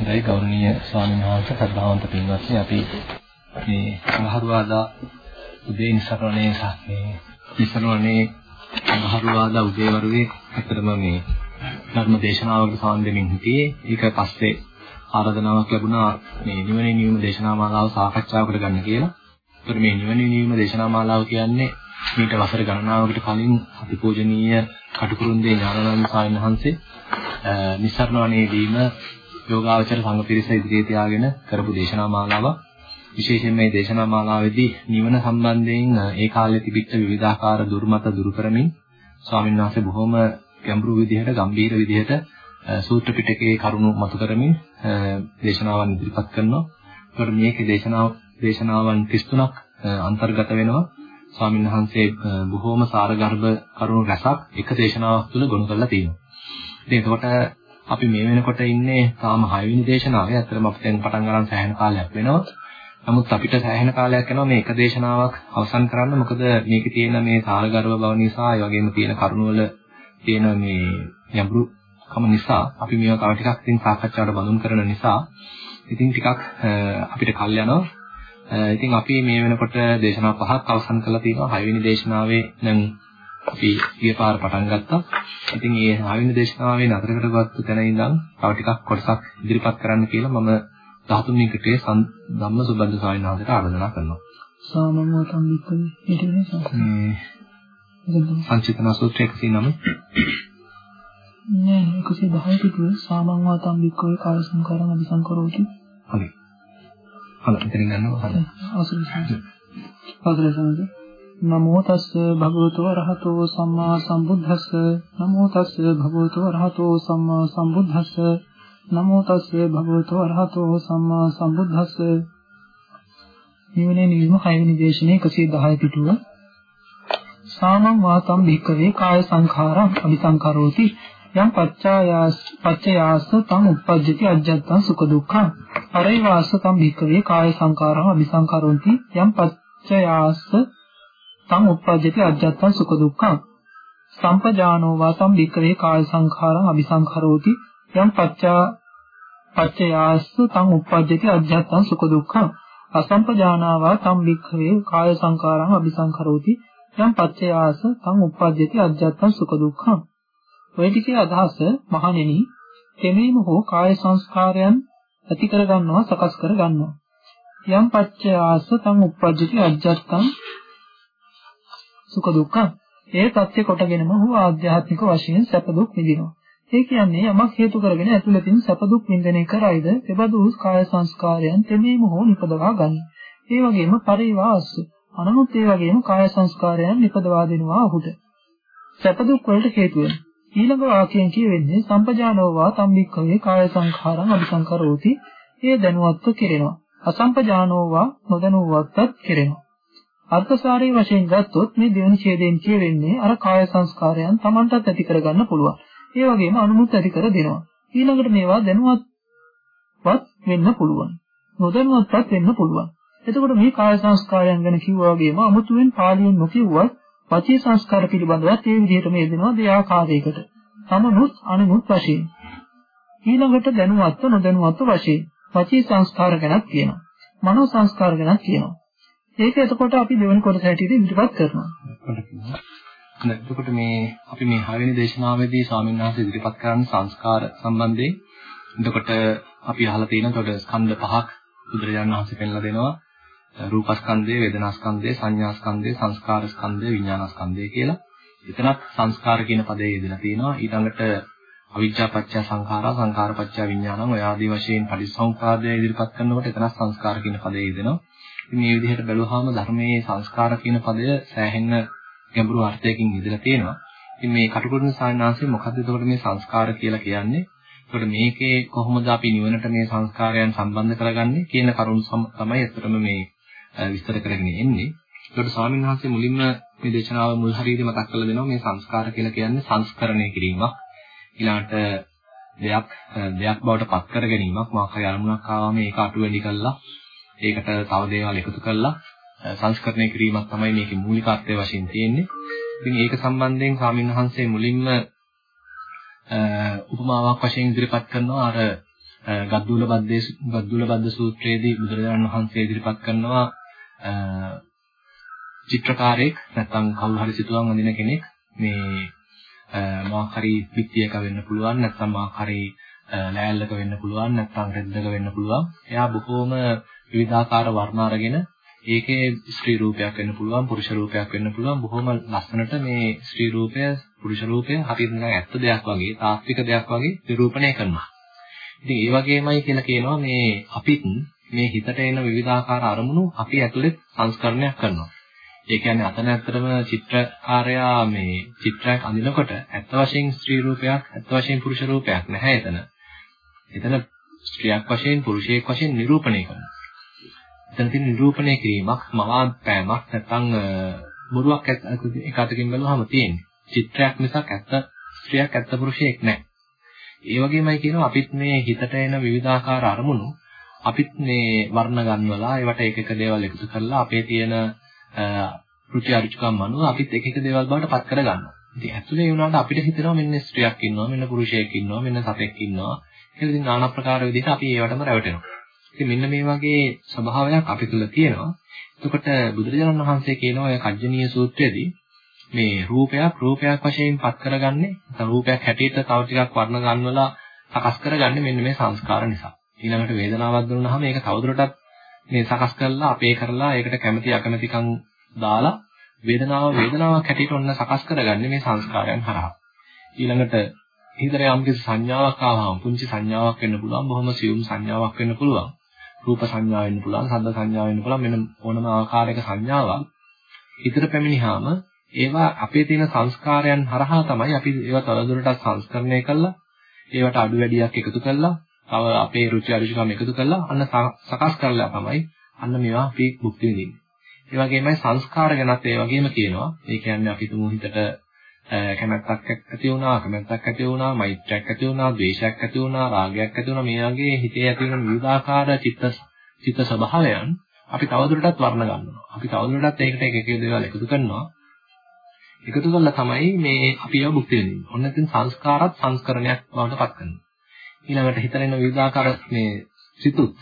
හොඳයි ගෞරවනීය ස්වාමීන් වහන්සේ සද්ධාවන්ත පින්වත්නි අපි මේ සමහරවාදා උදේ ඉස්සරණේ සාස්නේ ඉස්සරණේ සමහරවාදා උදේ වරුවේ අතරම මේ ධර්ම දේශනාවකට සාන් දෙමින් හිටියේ ඒක පස්සේ ආරාධනාවක් ලැබුණා මේ නිවනේ නියම දේශනා මාලාව සාකච්ඡාවකට ගන්න කියලා. ඒතර මේ නිවනේ නියම දේශනා මාලාව කියන්නේ මීට වසර ගණනාවකට කලින් අතිපූජනීය කටුකුරුන්දේ ඥානানন্দ සාමණේර වහන්සේ නිස්සරණවණේ දීම යෝගාවචර සංඝ පිරිස ඉදිරියේ තියාගෙන කරපු දේශනා මාලාවක්. විශේෂයෙන් මේ දේශනා මාලාවේදී නිවන සම්බන්ධයෙන් ඒ කාලේ තිබිච්ච විවිධාකාර දුර්මත දුරු කරමින් ස්වාමීන් වහන්සේ බොහොම ගැඹුරු විදිහට, ගම්භීර විදිහට සූත්‍ර පිටකයේ කරුණු මතු කරමින් දේශනාවන් ඉදිරිපත් කරනවා. ඒකට මේකේ දේශනාව දේශනාවන් 33ක් අන්තර්ගත වෙනවා. ස්වාමීන් වහන්සේ බොහෝම සාරගර්භ කරුණු රැසක් එක දේශනාවක් තුළ ගොනු කරලා තියෙනවා. ඉතින් එතකොට අපි මේ වෙනකොට ඉන්නේ තාම 6 වෙනි දේශනාවේ. අතරම අපි දැන් පටන් ගන්න සෑහෙන කාලයක් වෙනවා. නමුත් අපිට සෑහෙන කාලයක් යනවා මේ එක දේශනාවක් අවසන් කරන්න. මොකද මේකේ තියෙන මේ සාරගර්භ බව නිසා, ඒ වගේම තියෙන කරුණවල තියෙන මේ යඹුරුකම නිසා අපි මේවා තව ටිකක් ඉතින් සාකච්ඡාවට බඳුන් කරන නිසා ඉතින් ටිකක් අපිට කල් යනවා. ඉතින් අපි මේ වෙනකොට දේශනා පහක් අවසන් කරලා තියෙනවා. 6 වෙනි දේශනාවේ දැන් අපි ඊය පාර පටන් ගත්තා. ඉතින් මේ ආවින දේශනාවේ නතරකටපත් තැන ඉඳන් තව ටිකක් කොටසක් ඉදිරිපත් කරන්න කියලා මම 13 වෙනි කටේ ධම්ම සුබන්ද ස්වාමීන් වහන්සේට ආරාධනා කරනවා. සාමමෝතම් වික්කේ ඊටනේ මේ සංචිතන සූත්‍රය 109 නෑ 110 පිටුවේ සාමමෝතම් වික්කේ කාය සංකාරම් අபிසංකරෝති. හරි. හරි ඉතින් ගන්නවා හරි. අවසරයි. අවසරයි නමෝ තස්ස භගවතු වරහතෝ සම්මා සම්බුද්දස්ස. නමෝ තස්ස භගවතු වරහතෝ සම්මා සම්බුද්දස්ස. නමෝ තස්ස භගවතු වරහතෝ සම්මා සම්බුද්දස්ස. නිවනේ නිවීම හයවෙනි දේශනේ 110 පිටුව. සාමං වාතම් භික්කවේ කාය සංඛාරං අபிසංකරෝති. යම් පච්චායාස පච්චයාස තං උප්පජ්ජති අජ්ජත්තං සුඛ දුක්ඛං. පරිවාස තම් භික්කවේ කාය සංඛාරං අபிසංකරෝති. යම් පච්චයාස තං උප්පජ්ජති අජ්ජත්තං සුඛ දුක්ඛං। සම්පජානෝ වාතම් වික්‍රේ කාය සංඛාරං අபிසංඛරෝති। යම් පච්චා පච්චයාස්ස තං උප්පජ්ජති අජ්ජත්තං සුඛ දුක්ඛං। අසම්පජානාවා තම් වික්‍රේ කාය සංඛාරං අபிසංඛරෝති। යම් පච්චයාස තං උප්පජ්ජති අජ්ජත්තං සුඛ දුක්ඛං। ඔය ටිකේ අදහස මහණෙනි තෙමේම හෝ කාය සංස්කාරයන් ඇති කර ගන්නවා සකස් කර ගන්නවා යම් පච්චයාස තං උප්පජ්ජති අජ්ජත්තං සුඛ දුක්ඛ ඒ தත්ත්‍ය කොටගෙනම ඔහු ආධ්‍යාත්මික වශයෙන් සැප දුක් විඳිනවා. ඒ කියන්නේ යමක් හේතු කරගෙන ඇතුළතින් සැප දුක් විඳින කරයිද එබඳු කාය සංස්කාරයන් තෙමේම හෝ නිපදවා ගනී. ඒ වගේම පරිවාස අනනුත් ඒ වගේම කාය සංස්කාරයන් නිපදවා දෙනවා ඔහුට. සැප දුක් වලට හේතු වෙන. ඊළඟ වාක්‍යයෙන් කියවෙන්නේ සම්පජානෝවා තම්බික්කවේ කාය සංඛාරං අபிසංකරෝති. ඒ දැනුවත්ව කෙරෙනවා. අසම්පජානෝවා නොදැනුවත්වත් කෙරෙනවා. අර්ථසාරී වශයෙන් ගත්තොත් මේ දෙවනි ඡේදයෙන් කියවෙන්නේ අර කාය සංස්කාරයන් Tamanටත් ඇති කරගන්න පුළුවන්. ඒ වගේම අනුමුත් ඇති කර දෙනවා. ඊළඟට මේවා දැනුවත්වත් වෙන්න පුළුවන්. නොදැනුවත්වත් වෙන්න පුළුවන්. එතකොට මේ කාය සංස්කාරයන් ගැන කිව්වා වගේම අමුතුවෙන් පාලියෙන් නොකියුවත් වචී සංස්කාර පිළිබඳවත් ඒ විදිහට මේ දෙනවා දෙආකාරයකට. තමනුත් අනුමුත් වශයෙන්. ඊළඟට දැනුවත්ව නොදැනුවත්ව වශයෙන් වචී සංස්කාර ගැනත් කියනවා. මනෝ සංස්කාර ගැනත් කියනවා. ඒක එතකොට අපි දෙවෙනි කොටස හැටියට ඉදිරිපත් කරනවා. එතකොට මේ අපි මේ හයවෙනි දේශනාවේදී ස්වාමීන් වහන්සේ ඉදිරිපත් කරන සංස්කාර සම්බන්ධයෙන් එතකොට අපි අහලා තියෙන කොට ස්කන්ධ පහක් බුදුරජාණන් වහන්සේ පෙන්ලා දෙනවා. රූපස්කන්ධය, වේදනාස්කන්ධය, සංඥාස්කන්ධය, සංස්කාරස්කන්ධය, විඥානස්කන්ධය කියලා. එතනත් සංස්කාර කියන පදේ යෙදලා තියෙනවා. ඊළඟට අවිජ්ජා පත්‍ය සංඛාරා, සංඛාර පත්‍ය විඥානං ඔය ආදී වශයෙන් පරිසංඛාදය ඉදිරිපත් කරනකොට එතන සංස්කාර කියන පදේ යෙදෙනවා. මේ විදිහට බැලුවාම ධර්මයේ සංස්කාර කියන පදය සෑහෙන්න ගැඹුරු අර්ථයකින් ඉදලා තියෙනවා. ඉතින් මේ කටුකුරුණ සායනාංශය මොකද්ද එතකොට මේ සංස්කාර කියලා කියන්නේ? එතකොට මේකේ කොහොමද අපි නිවනට මේ සංස්කාරයන් සම්බන්ධ කරගන්නේ කියන කරුණු තමයි අතරම මේ විස්තර කරගෙන එන්නේ. එතකොට ස්වාමීන් වහන්සේ මුලින්ම මේ දේශනාව මුල් හරියදී මතක් කරලා දෙනවා මේ සංස්කාර කියලා කියන්නේ සංස්කරණය කිරීමක්. ඊළාට දෙයක් දෙයක් බවට පත් කර ගැනීමක් මාකය අරමුණක් ආවම ඒක අටුවෙලි කළා ඒකට තව දේවල් එකතු කරලා සංස්කරණය කිරීමක් තමයි මේකේ මූලිකත්වය වශයෙන් තියෙන්නේ. ඉතින් ඒක සම්බන්ධයෙන් ස්වාමීන් වහන්සේ මුලින්ම උපමාවක් වශයෙන් ඉදිරිපත් කරනවා අර ගද්දුල බද්දේ ගද්දුල බද්ද සූත්‍රයේදී බුදුරජාණන් වහන්සේ ඉදිරිපත් කරනවා චිත්‍රකාරයෙක් නැත්නම් කවුරු හරි සිතුවම් අඳින කෙනෙක් මේ මොකක් හරි පිටියක වෙන්න පුළුවන් නැත්නම් මොකක් හරි ලෑල්ලක වෙන්න පුළුවන් නැත්නම් රෙද්දක වෙන්න පුළුවන්. එයා බොහෝම විවිධාකාර වර්ණ අරගෙන ඒකේ ස්ත්‍රී රූපයක් වෙන්න පුළුවන් පුරුෂ රූපයක් වෙන්න පුළුවන් බොහොම ලස්සනට මේ ස්ත්‍රී රූපය පුරුෂ රූපය හරියට නිකන් ඇත්ත දෙයක් වගේ තාත්වික දෙයක් වගේ නිරූපණය කරනවා. ඉතින් ඒ වගේමයි කියලා කියනවා මේ අපිත් මේ හිතට එන විවිධාකාර අරමුණු අපි ඇතුළේ සංස්කරණයක් කරනවා. ඒ කියන්නේ අතන ඇත්තටම චිත්‍රකාරයා මේ චිත්‍රයක් අඳිනකොට ඇත්ත වශයෙන් ස්ත්‍රී රූපයක් ඇත්ත වශයෙන් පුරුෂ රූපයක් නැහැ එතන. එතන ස්ත්‍රියක් වශයෙන් පුරුෂයෙක් වශයෙන් නිරූපණය කරනවා. එතන තියෙන නිරූපණය කිරීමක් මවාපෑමක් නැත්නම් බොරුවක් එක අතකින් බැලුවම තියෙන්නේ. චිත්‍රයක් මිසක් ඇත්ත ස්ත්‍රියක් ඇත්ත පුරුෂයෙක් නැහැ. ඒ වගේමයි කියනවා අපිත් මේ හිතට එන විවිධාකාර අරමුණු අපිත් මේ වර්ණ ගන්නවලා ඒවට එක එක දේවල් එකතු කරලා අපේ තියෙන රුචි අරුචිකම් අනුව අපිත් එක එක දේවල් බවට පත් කර ගන්නවා. ඉතින් ඇතුලේ ඒ වුණාට අපිට හිතෙනවා මෙන්න ස්ත්‍රියක් ඉන්නවා මෙන්න පුරුෂයෙක් ඉන්නවා මෙන්න සතෙක් ඉන්නවා කියලා ඉතින් নানা ප්‍රකාර විදිහට අපි ඒවටම රැවටෙනවා. ඉතින් මෙන්න මේ වගේ ස්වභාවයක් අපි තුල තියෙනවා. එතකොට බුදුරජාණන් වහන්සේ කියනවා ඔය කජ්ජනීය සූත්‍රයේදී මේ රූපයක් රූපයක් වශයෙන් පත් කරගන්නේ නැත්නම් රූපයක් හැටියට තව ටිකක් වර්ණ ගන්නවලා සකස් කරගන්නේ මෙන්න මේ සංස්කාර නිසා. ඊළඟට වේදනාවක් දුන්නාම ඒක තවදුරටත් මේ සකස් කරලා අපේ කරලා ඒකට කැමැති අකමැතිකම් දාලා වේදනාව වේදනාවක් හැටියට ඔන්න සකස් කරගන්නේ මේ සංස්කාරයන් හරහා. ඊළඟට හිතට යම්කිසි සංඥාවක් ආවම පුංචි සංඥාවක් වෙන්න පුළුවන් බොහොම සියුම් සංඥාවක් වෙන්න පුළුවන් රූප සංඥා වෙන්න පුළුවන් ශබ්ද සංඥා වෙන්න පුළුවන් මෙන්න ඕනම ආකාරයක සංඥාවක් හිතට පැමිණිහාම ඒවා අපේ තියෙන සංස්කාරයන් හරහා තමයි අපි ඒවා තවදුරටත් සංස්කරණය කළා ඒවට අඩු වැඩියක් එකතු කළා තව අපේ රුචි අරුචිකම් එකතු කළා අන්න සකස් කරලා තමයි අන්න මේවා අපි භුක්ති විඳින්නේ. ඒ වගේමයි සංස්කාර ගැනත් ඒ වගේම කියනවා. ඒ කියන්නේ අපි තුමු හිතට කැමැත්තක් ඇති වුණා, කැමැත්තක් ඇති වුණා, මෛත්‍රයක් ඇති වුණා, ද්වේෂයක් ඇති වුණා, රාගයක් ඇති වුණා. මේ වගේ හිතේ ඇති වෙන විවිධාකාර චිත්ත චිත්ත ස්වභාවයන් අපි තවදුරටත් වර්ණ ගන්නවා. අපි තවදුරටත් ඒකට එක එක දේවල් එකතු කරනවා. එකතු කළා තමයි මේ අපි ඒවා භුක්ති විඳින්නේ. ඔන්න නැත්නම් සංස්කාරات සංස්කරණයක් බවට පත් කරනවා. ඊළඟට හිතන එන විවිධාකාර මේ සිතුත්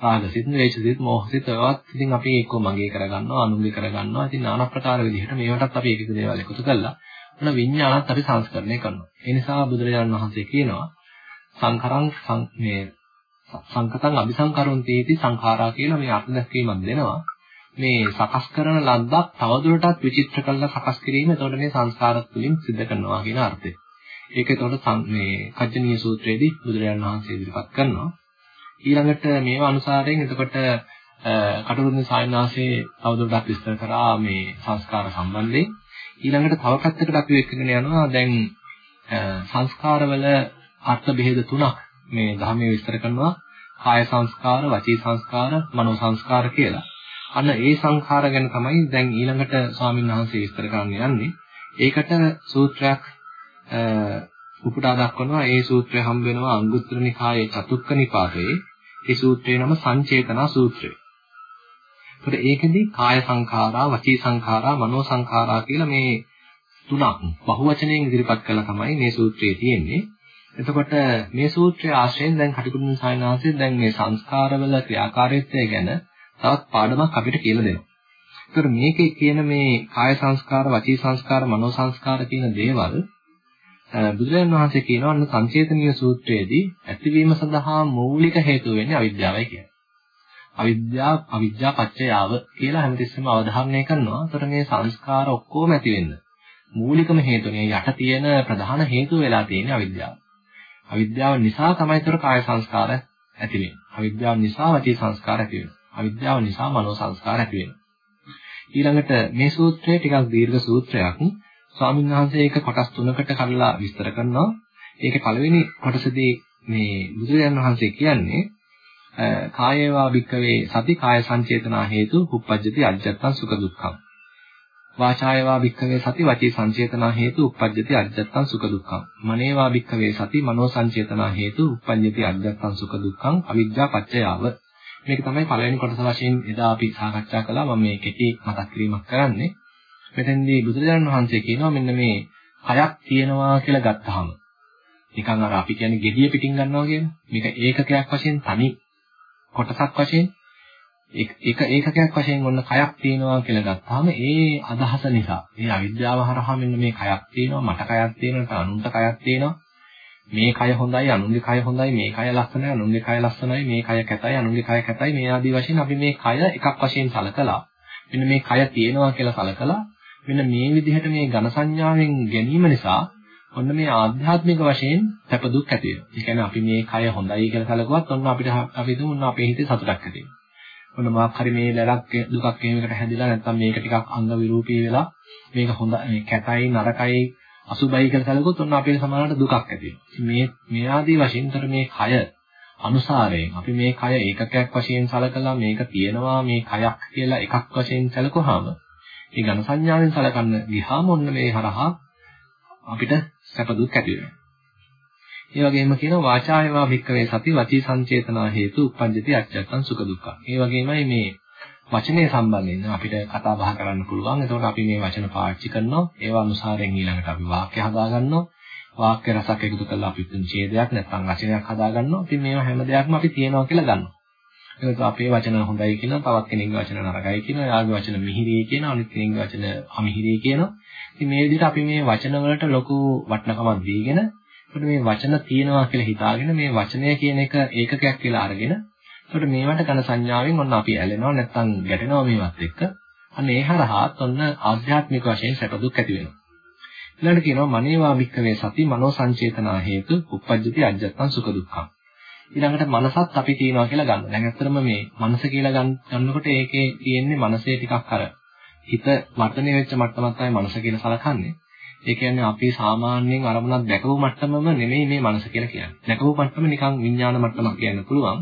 රාගසිත, ද්වේෂසිත, මෝහසිත ඒවත් ඉතින් අපි එක්ක මගේ කරගන්නවා, අනුන්ගේ කරගන්නවා. ඉතින් নানা ප්‍රකාර විදිහට මේවටත් අපි එක එක දේවල් එකතු කළා. ඔන්න විඤ්ඤාණත් අපි සංස්කරණය කරනවා. ඒ නිසා බුදුරජාණන් වහන්සේ කියනවා සංකරං මේ සංකතං අபிසංකරොන්තේති සංඛාරා කියලා මේ අර්ථ දැක්වීමක් දෙනවා. මේ සකස් කරන ලද්දක් තවදුරටත් විචිත්‍ර කරලා සකස් කිරීම එතකොට මේ සංස්කාර තුළින් සිද්ධ කරනවා කියන අර්ථය. ඒක එතකොට මේ කජ්ජනීය සූත්‍රයේදී බුදුරජාණන් වහන්සේ ඉදිරිපත් කරනවා. ඊළඟට මේවා අනුසාරයෙන් එතකොට කටුරුන්ද සායනාසේ තවදුරටත් විස්තර කරා මේ සංස්කාර සම්බන්ධයෙන්. ඊළඟට තව පැත්තකට අපි එක්කගෙන යනවා දැන් සංස්කාරවල අර්ථ බෙහෙද තුනක් මේ ධර්මයේ විස්තර කරනවා. කාය සංස්කාර, වචී සංස්කාර, මනෝ සංස්කාර කියලා. අන්න ඒ සංඛාර ගැන තමයි දැන් ඊළඟට ස්වාමීන් වහන්සේ විස්තර කරන්න යන්නේ. ඒකට සූත්‍රයක් උපුටා දක්වනවා ඒ සූත්‍රය හම්බ වෙනවා අංගුත්තර නිකායේ චතුක්ක නිපාතයේ ඒ සූත්‍රේ නම සංචේතනා සූත්‍රය. ඒකට ඒකෙදි කාය සංඛාරා, වචී සංඛාරා, මනෝ සංඛාරා කියලා මේ තුනක් බහුවචනයෙන් ඉදිරිපත් කළා තමයි මේ සූත්‍රයේ තියෙන්නේ. එතකොට මේ සූත්‍රයේ ආශ්‍රයෙන් දැන් කටිකුරුන් සායනාංශයෙන් දැන් මේ සංස්කාරවල ක්‍රියාකාරීත්වය ගැන තවත් පාඩමක් අපිට කියලා දෙනවා. ඒතර මේකේ කියන මේ කාය සංස්කාර, වචී සංස්කාර, මනෝ සංස්කාර කියන දේවල් බුදුරජාණන් වහන්සේ කියනවා අන්න සංචේතනීය සූත්‍රයේදී ඇතිවීම සඳහා මූලික හේතුව වෙන්නේ අවිද්‍යාවයි කියන්නේ. අවිද්‍යාව අවිද්‍යා පත්‍යයාව කියලා හැමතිස්සෙම අවධාරණය කරනවා. ඒතර මේ සංස්කාර ඔක්කොම ඇති වෙන්න මූලිකම හේතුනේ යට තියෙන ප්‍රධාන හේතුව වෙලා තියෙන්නේ අවිද්‍යාව. අවිද්‍යාව නිසා තමයි ඒතර කාය සංස්කාර ඇති වෙන්නේ. අවිද්‍යාව නිසා වචී සංස්කාර ඇති වෙනවා. අවිද්‍යාව නිසා මනෝ සංස්කාර ඇති වෙනවා. ඊළඟට මේ සූත්‍රය ටිකක් දීර්ඝ සූත්‍රයක්. ස්වාමීන් වහන්සේ ඒක කොටස් තුනකට කඩලා විස්තර කරනවා. ඒකේ පළවෙනි කොටසදී මේ බුදුරජාණන් වහන්සේ කියන්නේ කායේවා භික්කවේ සති කාය සංචේතනා හේතු උප්පජ්ජති අජ්ජත්තං සුඛ දුක්ඛං. වාචායවා භික්කවේ සති වචී සංචේතනා හේතු උප්පජ්ජති අජ්ජත්තං සුඛ දුක්ඛං. මනේවා භික්කවේ සති මනෝ සංචේතනා හේතු උප්පජ්ජති අජ්ජත්තං සුඛ දුක්ඛං අවිජ්ජා පත්‍යයාව. මේක තමයි පළවෙනි කොටස වශයෙන් එදා අපි සාකච්ඡා කළා. මම මේ කෙටි මතක් කිරීමක් කරන්නේ. මෙතෙන්දී බුදුරජාණන් වහන්සේ කියනවා මෙන්න මේ හයක් තියෙනවා කියලා ගත්තාම නිකන් අර අපි කියන්නේ gediya පිටින් ගන්නවා කියන මේක ඒකකයක් වශයෙන් තනි කොටසක් වශයෙන් එක ඒකකයක් වශයෙන් ඔන්න කයක් තියෙනවා කියලා ගත්තාම ඒ අදහස නිසා ඒ අවිද්‍යාව හරහා මෙන්න මේ කයක් තියෙනවා මට කයක් තියෙනවා අනුන්ට කයක් තියෙනවා. මේ කය හොඳයි අනුන්ගේ කය හොඳයි මේ කය ලස්සනයි අනුන්ගේ කය ලස්සනයි මේ කය කැතයි අනුන්ගේ කය කැතයි මේ ආදී වශයෙන් අපි මේ කය එකක් වශයෙන් සලකලා මෙන්න මේ කය තියෙනවා කියලා සලකලා මෙන්න මේ විදිහට මේ ඝන සංඥාවෙන් ගැනීම නිසා ඔන්න මේ ආධ්‍යාත්මික වශයෙන් සැප දුක් ඇති වෙනවා. ඒ කියන්නේ අපි මේ කය හොඳයි කියලා සැලකුවත් ඔන්න අපිට අපි හිතමු ඔන්න අපේ හිතේ සතුටක් ඇති වෙනවා. ඔන්න මොකක් හරි මේ ලැලක් දුකක් එහෙම එකට හැදිලා නැත්නම් මේක ටිකක් අංග විරූපී වෙලා මේක හොඳ මේ කැතයි නරකයි අසුබයි කියලා සැලකුවොත් ඔන්න අපේ සමානට දුකක් ඇති මේ මේ ආදී වශයෙන්තර මේ කය අනුසාරයෙන් අපි මේ කය ඒකකයක් වශයෙන් සලකලා මේක තියෙනවා මේ කයක් කියලා එකක් වශයෙන් සැලකුවාම මේ ඝන සංඥාවෙන් සලකන්න ගියාම ඔන්න මේ හරහා අපිට සැප දුක් ඇති වෙනවා. ඒ වගේම කියනවා වාචායවා භික්කවේ සති වචී සංචේතනා හේතු උප්පජ්ජති අච්චත්තං සුඛ දුක්ඛ. ඒ වගේමයි මේ වචනේ සම්බන්ධයෙන් අපිට කතා බහ කරන්න පුළුවන්. එතකොට අපි මේ වචන පාවිච්චි කරනවා. ඒවා අනුසාරයෙන් ඊළඟට අපි වාක්‍ය හදාගන්නවා. වාක්‍ය රසක් එකතු කරලා අපි තුන් ඡේදයක් නැත්නම් රචනයක් හදාගන්නවා. ඉතින් මේවා හැම දෙයක්ම අපි තියනවා කියලා ගන්නවා. ඒක අපේ වචන හොඳයි කියනවා, තවත් කෙනෙක්ගේ වචන නරකයි කියනවා, යාගේ වචන මිහිරි කියනවා, අනිත් කෙනෙක්ගේ වචන අමිහිරි කියනවා. ඉතින් මේ විදිහට අපි මේ වචන වලට ලොකු වටිනකමක් දීගෙන අපිට මේ වචන තියෙනවා කියලා හිතාගෙන මේ වචනය කියන එක ඒකකයක් කියලා අරගෙන එතකොට මේවට ඝන සංඥාවෙන් ඔන්න අපි ඇලෙනවා නැත්නම් ගැටෙනවා මේවත් එක්ක. අන්න ඒ හරහාත් ඔන්න ආධ්‍යාත්මික වශයෙන් සැප දුක් ඇති වෙනවා. ඊළඟට කියනවා මනේවා භික්කවේ සති මනෝ සංචේතනා හේතු uppajjati ajjattan sukha dukkha. ඊළඟට මනසත් අපි තියනවා කියලා ගන්නවා. දැන් ඇත්තටම මේ මනස කියලා ගන්නකොට ඒකේ තියෙන්නේ මනසේ ටිකක් අර හිත වර්ධනය වෙච්ච මට්ටමක් තමයි මනස කියලා සලකන්නේ. ඒ කියන්නේ අපි සාමාන්‍යයෙන් අරමුණක් දැකපු මට්ටමම නෙමෙයි මේ මනස කියලා කියන්නේ. දැකපු මට්ටම නිකන් විඥාන මට්ටමක් කියන්න පුළුවන්.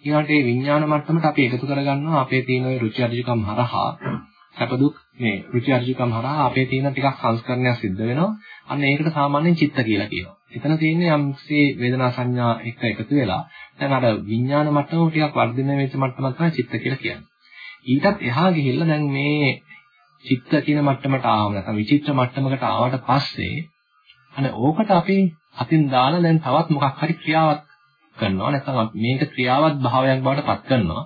ඊළඟට මේ විඥාන මට්ටමට අපි එකතු කරගන්නවා අපේ තියෙන ওই රුචි අරුචිකම් හරහා සැප දුක් මේ රුචි අරුචිකම් හරහා අපේ තියෙන ටිකක් සංස්කරණයක් සිද්ධ වෙනවා. අන්න ඒකට සාමාන්‍යයෙන් චිත්ත කියලා කියනවා. එතන තියෙන්නේ යම්සේ වේදනා සංඥා එක්ක එකතු වෙලා දැන් අර විඥාන මට්ටම ටිකක් වර්ධනය වෙච්ච මට්ටමක් තමයි චිත්ත කියලා කියන්නේ. ඊටත් එහා ගිහිල්ලා දැන් මේ චිත්ත කියන මට්ටමට ආවම නැත්නම් විචිත්‍ර මට්ටමකට ආවට පස්සේ අනේ ඕකට අපි අතින් දාලා දැන් තවත් මොකක් හරි ක්‍රියාවක් කරනවා. නැත්නම් මේක ක්‍රියාවත් භාවයක් බවට පත් කරනවා.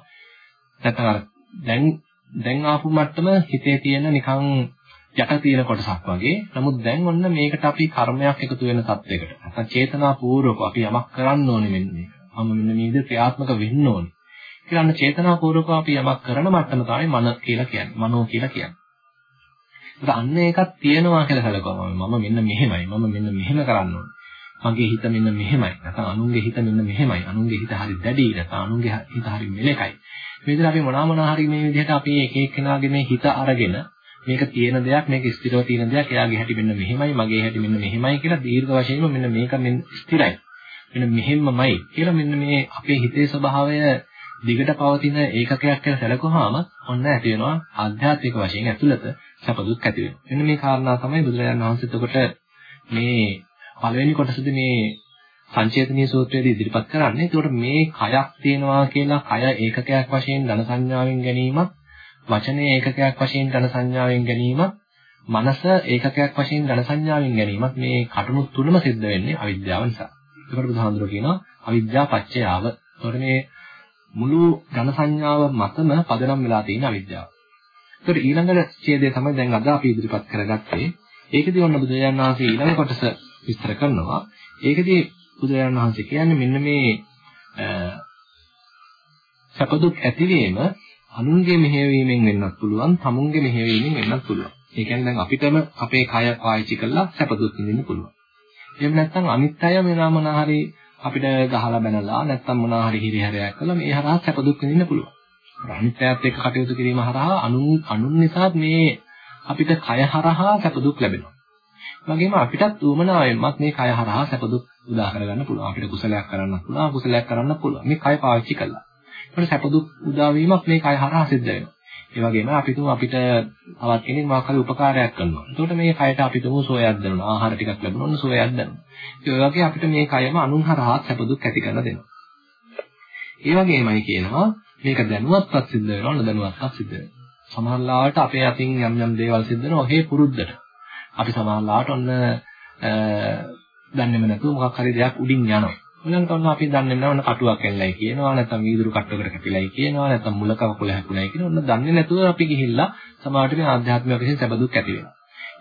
නැත්නම් අර දැන් දැන් ආපු මට්ටම හිතේ තියෙන නිකන් යට තියෙන කොටසක් වගේ. නමුත් දැන් ඔන්න මේකට අපි කර්මයක් එකතු වෙන තත්යකට නැත්නම් චේතනාපූර්වක අපි යමක් කරන්න ඕනේ මෙන්න මේක. මම මෙන්න මේ විදිහට ක්‍රියාත්මක වෙන්න ඕනේ. කියලා අන්න චේතනාපූර්වක අපි යමක් කරන මට්ටම තමයි මන කියලා කියන්නේ. මනෝ කියලා කියන්නේ. ඒක අන්න ඒකක් තියෙනවා කියලා සැලකුවා මම මෙන්න මෙහෙමයි මම මෙන්න මෙහෙම කරන්න ඕනේ මගේ හිත මෙන්න මෙහෙමයි. නැත්නම් අනුන්ගේ හිත මෙන්න මෙහෙමයි. අනුන්ගේ හිත හරි දැඩි. නැත්නම් අනුන්ගේ හිත හරි මෙලකයි. මේ විදිහට අපි මොනවා මොනවා හරි මේ විදිහට අපි එක එක්කෙනාගේ මේ හිත අරගෙන මේක තියෙන දෙයක් මේක ස්ථිරව තියෙන දෙයක් එයාගේ හැටි මෙන්න මෙහෙමයි මගේ හැටි මෙන්න මෙහෙමයි කියලා දීර්ඝ වශයෙන්ම මෙන්න මේක මෙන්න ස්ථිරයි මෙන්න මෙහෙමමයි කියලා මෙන්න මේ අපේ හිතේ ස්වභාවය දිගට පවතින ඒකකයක් කියලා සැලකුවාම ඔන්න ඇති වෙනවා ආධ්‍යාත්මික වශයෙන් ඇතුළත සැප දුක් ඇති වෙනවා මෙන්න මේ කාරණා තමයි බුදුරජාණන් වහන්සේ එතකොට මේ පළවෙනි කොටසදී මේ සංචේතනීය සූත්‍රයේදී ඉදිරිපත් කරන්නේ. ඒකට මේ කයක් තියෙනවා කියලා කය ඒකකයක් වශයෙන් ධන සංඥාවෙන් ගැනීමක්, වචනේ ඒකකයක් වශයෙන් ධන සංඥාවෙන් ගැනීමක්, මනස ඒකකයක් වශයෙන් ධන සංඥාවෙන් ගැනීමක් මේ කටුණු තුනම සිද්ධ වෙන්නේ අවිද්‍යාව නිසා. ඒකට බුදුහාඳුර කියනවා අවිද්‍යා පත්‍යාව. ඒකට මේ මුළු ධන සංඥාව මතම පදනම් වෙලා තියෙන අවිද්‍යාව. ඒකට ඊළඟ ඡේදය තමයි දැන් අද අපි ඉදිරිපත් කරගත්තේ. ඒකදී ඔන්න බුදුරජාණන් වහන්සේ ඊළඟ කොටස විස්තර කරනවා. ඒකදී බුදුරජාණන් වහන්සේ කියන්නේ මෙන්න මේ සැපදුක් ඇතිවීම අනුන්ගේ මෙහෙයවීමෙන් වෙන්නත් පුළුවන්, තමුන්ගේ මෙහෙයවීමෙන් වෙන්නත් පුළුවන්. ඒ කියන්නේ දැන් අපිටම අපේ කය පාවිච්චි කරලා සැපදුක් විඳින්න පුළුවන්. එහෙම නැත්නම් අනිත් අය මෙලා මොනාහරි අපිට ගහලා බැනලා නැත්නම් මොනාහරි හිරිහැරයක් කළා මේ හරහා සැපදුක් විඳින්න පුළුවන්. අනිත් අයත් එක්ක කටයුතු කිරීම හරහා අනුන් අනුන් නිසා මේ අපිට කය හරහා සැපදුක් ලැබෙනවා. වගේම අපිටත් උවමනාවෙන්මත් මේ කය හරහා සැප දුක් උදා කරගන්න පුළුවන්. අපිට කුසලයක් කරන්න පුළුවන්, අකුසලයක් කරන්න පුළුවන්. මේ කය පාවිච්චි කළා. ඒකට සැප දුක් උදා වීමක් මේ කය හරහා සිද්ධ වෙනවා. ඒ වගේම අපි තුමු අපිට තවත් කෙනෙක් මාකරි උපකාරයක් කරනවා. එතකොට මේ කයට අපි තුමු සෝයක් දෙනවා. ආහාර ටිකක් ලැබුණොත් සෝයක් දෙනවා. ඒ වගේ අපිට මේ කයම අනුන් හරහා සැප දුක් ඇති කරලා දෙනවා. ඒ වගේමයි කියනවා මේක දැනුවත්වත් සිද්ධ වෙනවා නොදැනුවත්වත් සිද්ධ වෙනවා. සමහර ලාවට අපේ අතින් යම් යම් දේවල් සිද්ධ වෙනවා ඔහේ පුරුද්දට. අපි සමහරලාට ඔන්න දන්නේම නැතුව මොකක් හරි දෙයක් උඩින් යනවා. ඊළඟට ඔන්න අපි දන්නේ නැහැ ඔන්න කටුවක් එල්ලයි කියනවා නැත්නම් වීදුරු කට්ටකට කැපිලයි කියනවා නැත්නම් මුලක වකුල හැකුණයි කියනවා ඔන්න දන්නේ නැතුව අපි ගිහිල්ලා සමාජයට මේ ආධ්‍යාත්මික විශ්ෙන් සැබදුක් ඇති වෙනවා.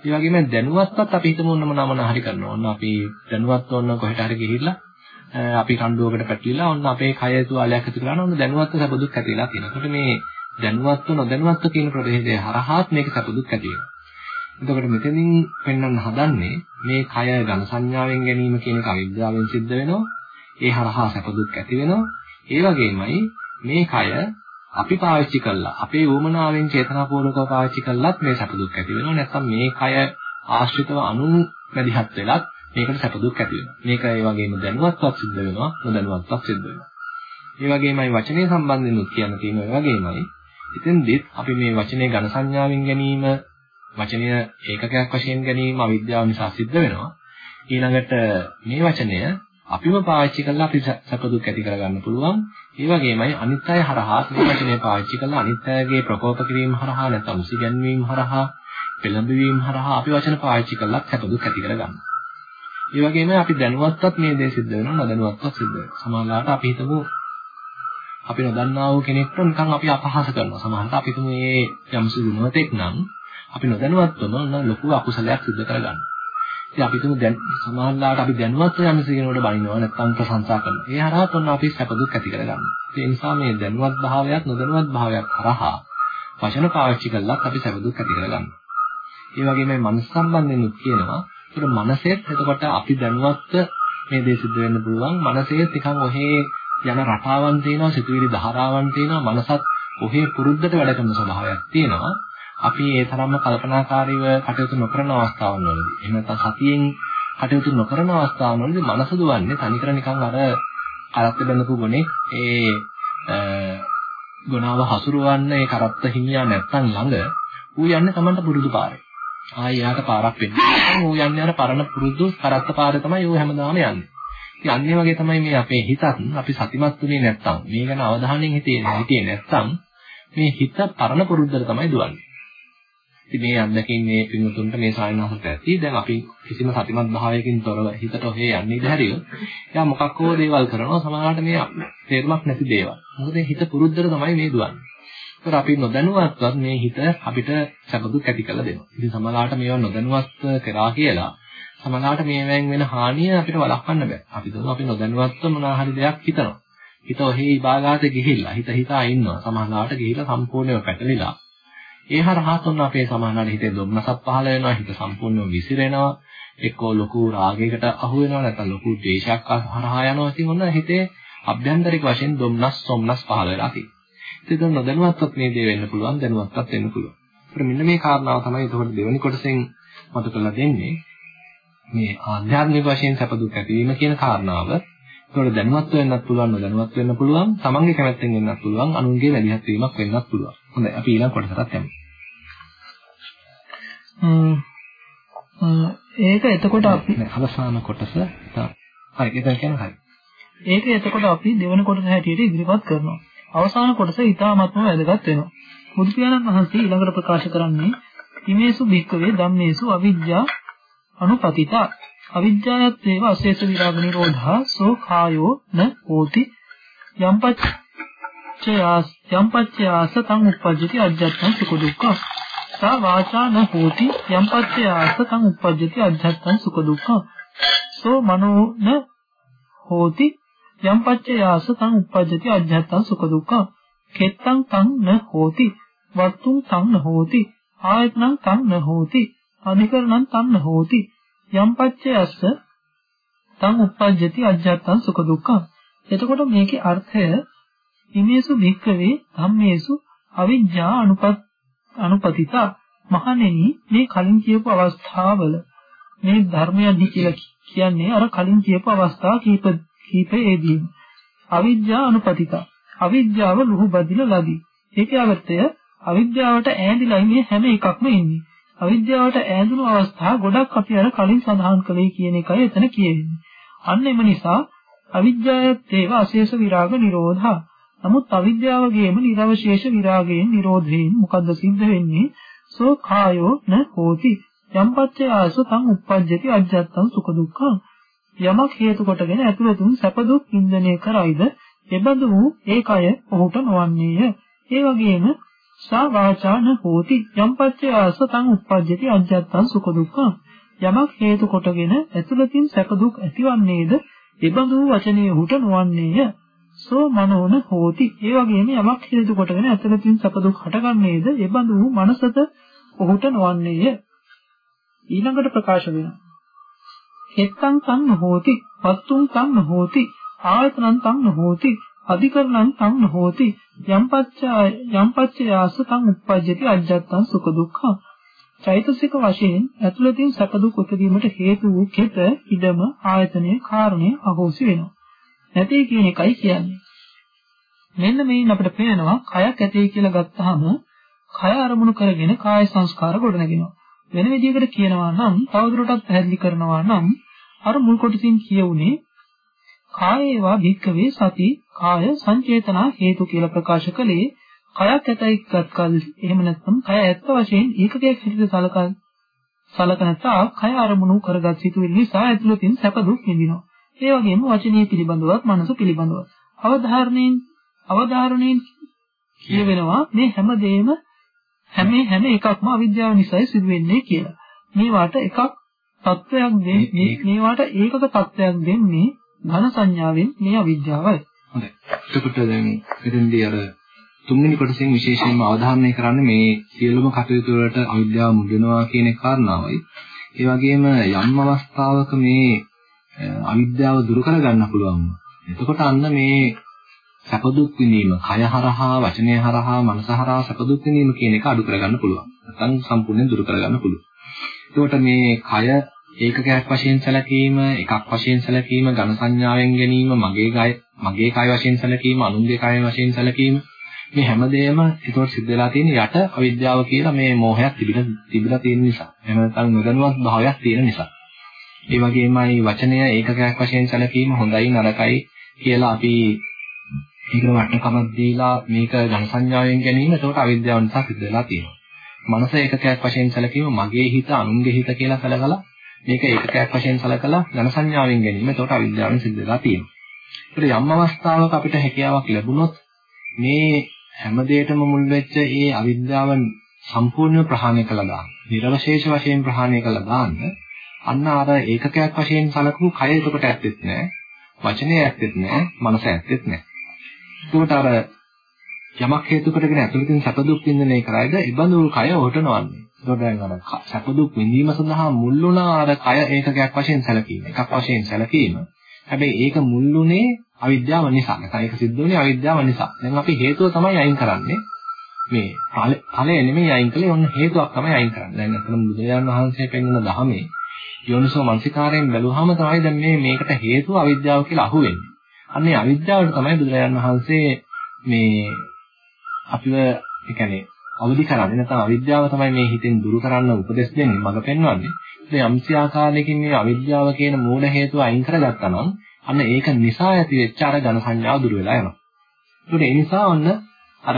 ඒ වගේම දැනුවත්වත් අපි හිතමු ඔන්න මොනවා මොනවා හරි කරනවා. ඔන්න අපි දැනුවත් ඔන්න කොහෙට හරි ගිහිල්ලා අපි කණ්ඩුවකට පැටලිලා ඔන්න අපේ කය තුවාලයක් ඇති කරලා ඔන්න දැනුවත්ව සැපදුක් ඇති වෙලා තියෙනවා. ඒකට මේ දැනුවත්ව නොදැනුවත්ව කියන ප්‍රභේදය හරහාත් මේක සැපදුක් ඇති වෙනවා. එතකොට මෙතනින් පෙන්වන්න හදන්නේ මේ කය ඝන සංඥාවෙන් ගැනීම කියන එක අවිද්‍යාවෙන් සිද්ධ වෙනවා. ඒ හරහා සැපදුක් ඇති වෙනවා. ඒ වගේමයි මේ කය අපි පාවිච්චි කළා අපේ වමනාවෙන් චේතනාපූර්වකව පාවිච්චි කළත් මේ සැපදුක් ඇති වෙනවා. නැත්නම් මේ කය ආශ්‍රිතව අනුන් මැදිහත් වෙලත් මේකට සැප දුක් ඇති වෙනවා. මේක ඒ වගේම දැනුවත්වත් සිද්ධ වෙනවා, නොදැනුවත්වත් සිද්ධ වෙනවා. ඒ වගේමයි වචනේ සම්බන්ධයෙන් උත් කියන්න තියෙන ඒ වගේමයි. ඉතින්දිත් අපි මේ වචනේ ඝන සංඥාවෙන් ගැනීම, වචනය ඒකකයක් වශයෙන් ගැනීම අවිද්‍යාව නිසා සිද්ධ වෙනවා. ඊළඟට මේ වචනය අපිම පාවිච්චි කරලා අපි සැප දුක් ඇති කරගන්න පුළුවන්. ඒ වගේමයි අනිත් අය හරහා මේ වචනේ පාවිච්චි කරලා අනිත් අයගේ ප්‍රකෝප කිරීම හරහා නැත්නම් උසිගැන්වීම හරහා පෙළඹවීම හරහා අපි වචන පාවිච්චි කරලා සැප දුක් ඇති කරගන්නවා. ඒ වගේම අපි දැනුවත්වත් මේ දේ සිද්ධ වෙනවා නොදැනුවත්වත් සිද්ධ වෙනවා. සමහරවිට අපි හිතමු අපි නොදන්නා වූ කෙනෙක්ට නිකන් අපි අපහාස කරනවා. සමහරවිට අපි හිතමු මේ යම්සි ගුණවතෙක් නම් අපි නොදැනුවත්වම ලොකු අකුසලයක් සිද්ධ කරගන්නවා. ඉතින් අපි හිතමු දැන් සමහරවිට අපි දැනුවත්ව යම්සි කෙනෙකුට බනිනවා නැත්නම් ප්‍රශංසා කරනවා. ඒ හරහා තොන්න අපි සැපදුක් ඇති කරගන්නවා. ඒ නිසා මේ දැනුවත් භාවයක් නොදැනුවත් භාවයක් හරහා වචන පාවිච්චි කළත් අපි සැපදුක් ඇති කරගන්නවා. ඒ වගේම මනස සම්බන්ධයෙන් කියනවා ඒක මනසෙත් එතකොට අපි දැනුවත්ව මේ දේ සිද්ධ වෙන්න පුළුවන්. මනසෙත් නිකන් ඔහේ යන රටාවන් තියෙනවා, සිතුවිලි ධාරාවන් තියෙනවා. මනසත් ඔහේ පුරුද්දට වැඩ කරන ස්වභාවයක් තියෙනවා. අපි ඒ තරම්ම කල්පනාකාරීව කටයුතු නොකරන අවස්ථාවන් වලදී එහෙම නැත්නම් සතියෙන් කටයුතු නොකරන අවස්ථාවන් වලදී මනස දුවන්නේ තනිකර නිකන් අර කරත්ත බඳපු ගොනේ ඒ ගුණාව හසුරවන්න ඒ කරත්ත හිමියා නැත්තම් ළඟ ඌ යන්නේ Tamanට පුරුදු පාරේ. ආයෙ යාට පාරක් වෙන්නේ. නැත්නම් ඌ යන්නේ අර පරණ පුරුදු කරත්ත පාරේ තමයි ඌ හැමදාම යන්නේ. ඉතින් අන්නේ වගේ තමයි මේ අපේ හිතත් අපි සතිමත් උනේ නැත්තම් මේ ගැන අවධානයෙන් හිතේ හිතේ නැත්තම් මේ හිත පරණ පුරුද්දට තමයි දුවන්නේ. ඉතින් මේ අත්දැකීම් මේ පින්තුන්ට මේ සායනහසට ඇති. දැන් අපි කිසිම සතිමත් භාවයකින් තොරව හිතට ඔහේ යන්නේ ඉඳහැරියොත් එයා මොකක් හෝ දේවල් කරනවා සමහරවිට මේ තේරුමක් නැති දේවල්. මොකද හිත පුරුද්දට තමයි මේ දුවන්නේ. ඒතර අපි නොදැනුවත්වත් මේ හිත අපිට සැපදුක් ඇති කරලා දෙනවා. ඉතින් සමහරවිට මේවා නොදැනුවත්ව කරා කියලා සමහරවිට මේවෙන් වෙන හානිය අපිට වළක්වන්න බෑ. අපි දුන්න අපි නොදැනුවත්ව මොනවා හරි දෙයක් හිතනවා. හිත ඔහි විභාගාට ගිහිල්ලා හිත හිතා ඉන්නවා. සමහරවිට ගිහිල්ලා සම්පූර්ණයෙන්ම පැටලිලා. ඒ හරහා තුන අපේ සමහරවිට හිතේ දුම්නසක් පහළ වෙනවා. හිත සම්පූර්ණයෙන්ම විසිරෙනවා. එක්කෝ ලොකු රාගයකට අහු වෙනවා නැත්නම් ලොකු ද්වේෂයක් හරහා යනවා. ඉතින් ඔන්න හිතේ අභ්‍යන්තරික වශයෙන් දුම්නස් සොම්නස් පහළ වෙලා තියෙනවා. ඒක නොදැනුවත්වත් මේ දේ වෙන්න පුළුවන් දැනුවත්වත් වෙන්න පුළුවන්. ඒත් මෙන්න මේ කාරණාව තමයි එතකොට දෙවෙනි කොටසෙන් මතු කරලා දෙන්නේ. මේ ආධ්‍යාත්මික වශයෙන් සැප දුක් ඇතිවීම කියන කාරණාව. ඒතකොට දැනුවත් වෙන්නත් පුළුවන් නොදැනුවත් වෙන්න පුළුවන්. තමන්ගේ කැමැත්තෙන් වෙන්නත් පුළුවන්. අනුන්ගේ වැදගත් වීමක් වෙන්නත් පුළුවන්. හොඳයි අපි ඊළඟ කොටසට යමු. ඒක එතකොට අපි අවසාන කොටස හරි ඒක කියන්නේ හරි. ඒක එතකොට අපි දෙවන කොටස හැටියට ඉදිරිපත් කරනවා. අවසාන කොටස ඊටාත්ම වැදගත් වෙනවා. බුදු පියාණන් වහන්සේ ඊළඟට ප්‍රකාශ කරන්නේ ඉමේසු භික්කවේ ධම්මේසු අවිජ්ජා අනුපතිතා. අවිජ්ජායත් වේව අශේෂ විරාග නිරෝධා සෝ කායෝ න හෝති. යම්පච්චයාස් යම්පච්චයාස තං උප්පජ්ජති අජ්ජත්තං සුඛ දුක්ඛ. සා වාචා න හෝති යම්පච්චයාස තං උප්පජ්ජති අජ්ජත්තං සුඛ දුක්ඛ. සෝ මනෝ න හෝති යම් පච්චයාස තං උප්පජ්ජති අජ්ජත්තං සුඛ දුක්ඛ. කෙත්තං තං න හෝති වත්තුං තං න හෝති ආයතනං තං න හෝති අධිකරණං තං න හෝති. යම් පච්චයස්ස තං උප්පජ්ජති අජ්ජත්තං සුඛ දුක්ඛ. එතකොට මේකේ අර්ථය ඉමේසු භික්කවේ ධම්මේසු අවිජ්ජා අනුපත් අනුපතිතා මහණෙනි මේ කලින් කියපු අවස්ථාවල මේ ධර්මයදි කියලා කියන්නේ අර කලින් කියපු අවස්ථා කීප කීපයේදී අවිද්‍යාව අනුපතිත. අවිද්‍යාව ලුහු බදින ලදී. ඒකේ අර්ථය අවිද්‍යාවට ඈඳිලා මේ හැම එකක්ම ඉන්නේ. අවිද්‍යාවට ඈඳුණු අවස්ථා ගොඩක් අපි අර කලින් සඳහන් කළේ කියන එකයි එතන කියෙන්නේ. අන්න එම නිසා අවිද්‍යාවත් ඒව අශේෂ විරාග නිරෝධා. නමුත් අවිද්‍යාවගේම නිරවශේෂ විරාගයෙන් නිරෝධයෙන් මොකද්ද සිද්ධ වෙන්නේ? සෝ කායෝ න හෝති. යම්පච්චය ආස තං uppajjati ajjattං සුඛ දුක්ඛං. යමක් හේතු කොටගෙන ඇතුළතින් සැප දුක් විඳිනේ කරයිද එබඳු වූ ඒ කය ඔහුට නොවන්නේය. ඒ වගේම සා වාචාන හෝති. යම්පච්චයාස තං උප්පජ්ජති අජ්ජත්තං සුඛ දුක්ඛං. යමක් හේතු කොටගෙන ඇතුළතින් සැප දුක් ඇතිවන්නේද එබඳු වචනේ ඔහුට නොවන්නේය. සෝ මනෝන හෝති. ඒ වගේම යමක් හේතු කොටගෙන ඇතුළතින් සැප දුක් හටගන්නේද එබඳු මනසත ඔහුට නොවන්නේය. ඊළඟට ප්‍රකාශ වෙනවා. හෙත්තං තං නොහෝති වත්තුං තං නොහෝති ආයතනං තං නොහෝති අධිකරණං තං නොහෝති යම්පච්චා යම්පච්චයාස තං උප්පජ්ජති අජ්ජත්තං සුඛ දුක්ඛං. චෛතසික වශයෙන් ඇතුළතින් සැප දුක් උපදීමට හේතු වූ කෙත ඉදම ආයතනයේ කාරණේ අහෝසි වෙනවා. නැtei කියන එකයි කියන්නේ. මෙන්න මේන් අපිට පේනවා කයක් ඇතේ කියලා ගත්තාම කය අරමුණු කරගෙන කාය සංස්කාර ගොඩනගෙනවා. වෙන විදිහකට කියනවා නම් තවදුරටත් පැහැදිලි කරනවා නම් අර මුල් කොටසින් කියුනේ කායේවා භික්කවේ සති කාය සංචේතනා හේතු කියලා ප්‍රකාශ කළේ කයක් ඇතයික්වත් කල් එහෙම නැත්නම් කය ඇත්ත වශයෙන් ඒකකයක් හිතේ සලකන සලකන තා කය අරමුණු කරගත් සිතුවිලි නිසා ඇතුළතින් සැප දුක් විඳිනවා. ඒ වගේම වචනීය පිළිබඳවත් මනස පිළිබඳවත් අවධාරණයෙන් අවධාරණයෙන් කියවෙනවා මේ හැම දෙයක්ම හැම හැම එකක්ම අවිද්‍යාව නිසායි සිදුවෙන්නේ කියලා. මේවට එකක් තත්වයක් දෙන්නේ මේවට ඒකක තත්වයක් දෙන්නේ ඝන සංඥාවෙන් මේ අවිද්‍යාවයි. හොඳයි. එතකොට දැන් මෙතෙන්දී අර තුන්වෙනි කොටසෙන් විශේෂයෙන්ම අවධාරණය කරන්නේ මේ සියලුම කටයුතු වලට අවිද්‍යාව මුදනවා කියන කාරණාවයි. ඒ වගේම යම් අවස්ථාවක මේ අවිද්‍යාව දුරු කරගන්න පුළුවන්. එතකොට අන්න මේ සැප දුක් විඳීම කය හරහා වචනය හරහා මනස හරහා සැප දුක් විඳීම කියන එක අඩු කරගන්න පුළුවන්. නැත්නම් සම්පූර්ණයෙන් දුරු කරගන්න පුළුවන්. එතකොට මේ කය ඒකකයක් වශයෙන් සැලකීම, එකක් වශයෙන් සැලකීම, ඝන සංඥාවෙන් ගැනීම, මගේ කය, මගේ කය වශයෙන් සැලකීම, අනුන්ගේ කය වශයෙන් සැලකීම මේ හැමදේම ඒකෝට සිද්ධ වෙලා තියෙන යට අවිද්‍යාව කියලා මේ මෝහයක් තිබිලා තිබිලා තියෙන නිසා. එහෙම නැත්නම් නොදැනුවත් භාවයක් තියෙන නිසා. ඒ වගේමයි වචනය ඒකකයක් වශයෙන් සැලකීම හොඳයි නරකයි කියලා අපි ඒකට වටනකමක් දීලා මේක ඝන සංඥාවෙන් ගැනීම ඒකට අවිද්‍යාව නිසා සිද්ධ වෙලා තියෙනවා. මනස ඒකකයක් වශයෙන් සැලකීම මගේ හිත අනුන්ගේ හිත කියලා සැලකලා මේක ඒකකයක් වශයෙන් සැලකලා ඝන සංඥාවෙන් ගැනීම ඒකට අවිද්‍යාවෙන් සිද්ධ වෙලා තියෙනවා. ඒකට යම් අවස්ථාවක අපිට හැකියාවක් ලැබුණොත් මේ හැම දෙයකම මුල් වෙච්ච ඒ අවිද්‍යාව සම්පූර්ණව ප්‍රහාණය කළා දාන්න. නිර්වශේෂ වශයෙන් ප්‍රහාණය කළා දාන්න. අන්න අර ඒකකයක් වශයෙන් සලකපු කය එතකොට ඇත්තෙත් නෑ. වචනේ ඇත්තෙත් නෑ. මනස ඇත්තෙත් නෑ. ඒකට අර යමක් හේතු කොටගෙන ඇතුළතින් සැප දුක් විඳිනේ කරයිද ඉබඳු කය ඔටනවන්නේ. ඒකට දැන් අර සැප දුක් විඳීම සඳහා මුල් වුණා අර කය ඒකකයක් වශයෙන් සැලකීම. එකක් වශයෙන් සැලකීම. හැබැයි ඒක මුල්ුනේ අවිද්‍යාව නිසා. නැත්නම් ඒක සිද්ධ වුණේ අවිද්‍යාව නිසා. දැන් අපි හේතුව තමයි අයින් කරන්නේ. මේ ඵලය නෙමෙයි අයින් කළේ ඔන්න හේතුවක් තමයි අයින් කරන්නේ. දැන් අතන බුදුරජාණන් වහන්සේ පෙන්වන ධහමේ යෝනිසෝ මනසිකාරයෙන් බැලුවාම තමයි දැන් මේ මේකට හේතුව අවිද්‍යාව කියලා අහුවෙන්නේ. අන්නේ අවිද්‍යාවට තමයි බුදුරජාණන් වහන්සේ මේ අපිව ඒ කියන්නේ අවදි කරන්නේ නැත්නම් අවිද්‍යාව තමයි මේ හිතෙන් දුරු කරන්න උපදෙස් දෙන්නේ මඟ පෙන්වන්නේ. ඒ යම්සි ආකාරයකින් මේ අවිද්‍යාව කියන මූල හේතුව අයින් කරගත්තා නම් අන්න ඒක නිසා ඇති වෙච්ච අර ඝන සංඥාව දුර වෙලා යනවා. ඒකට ඒ නිසා ඔන්න අර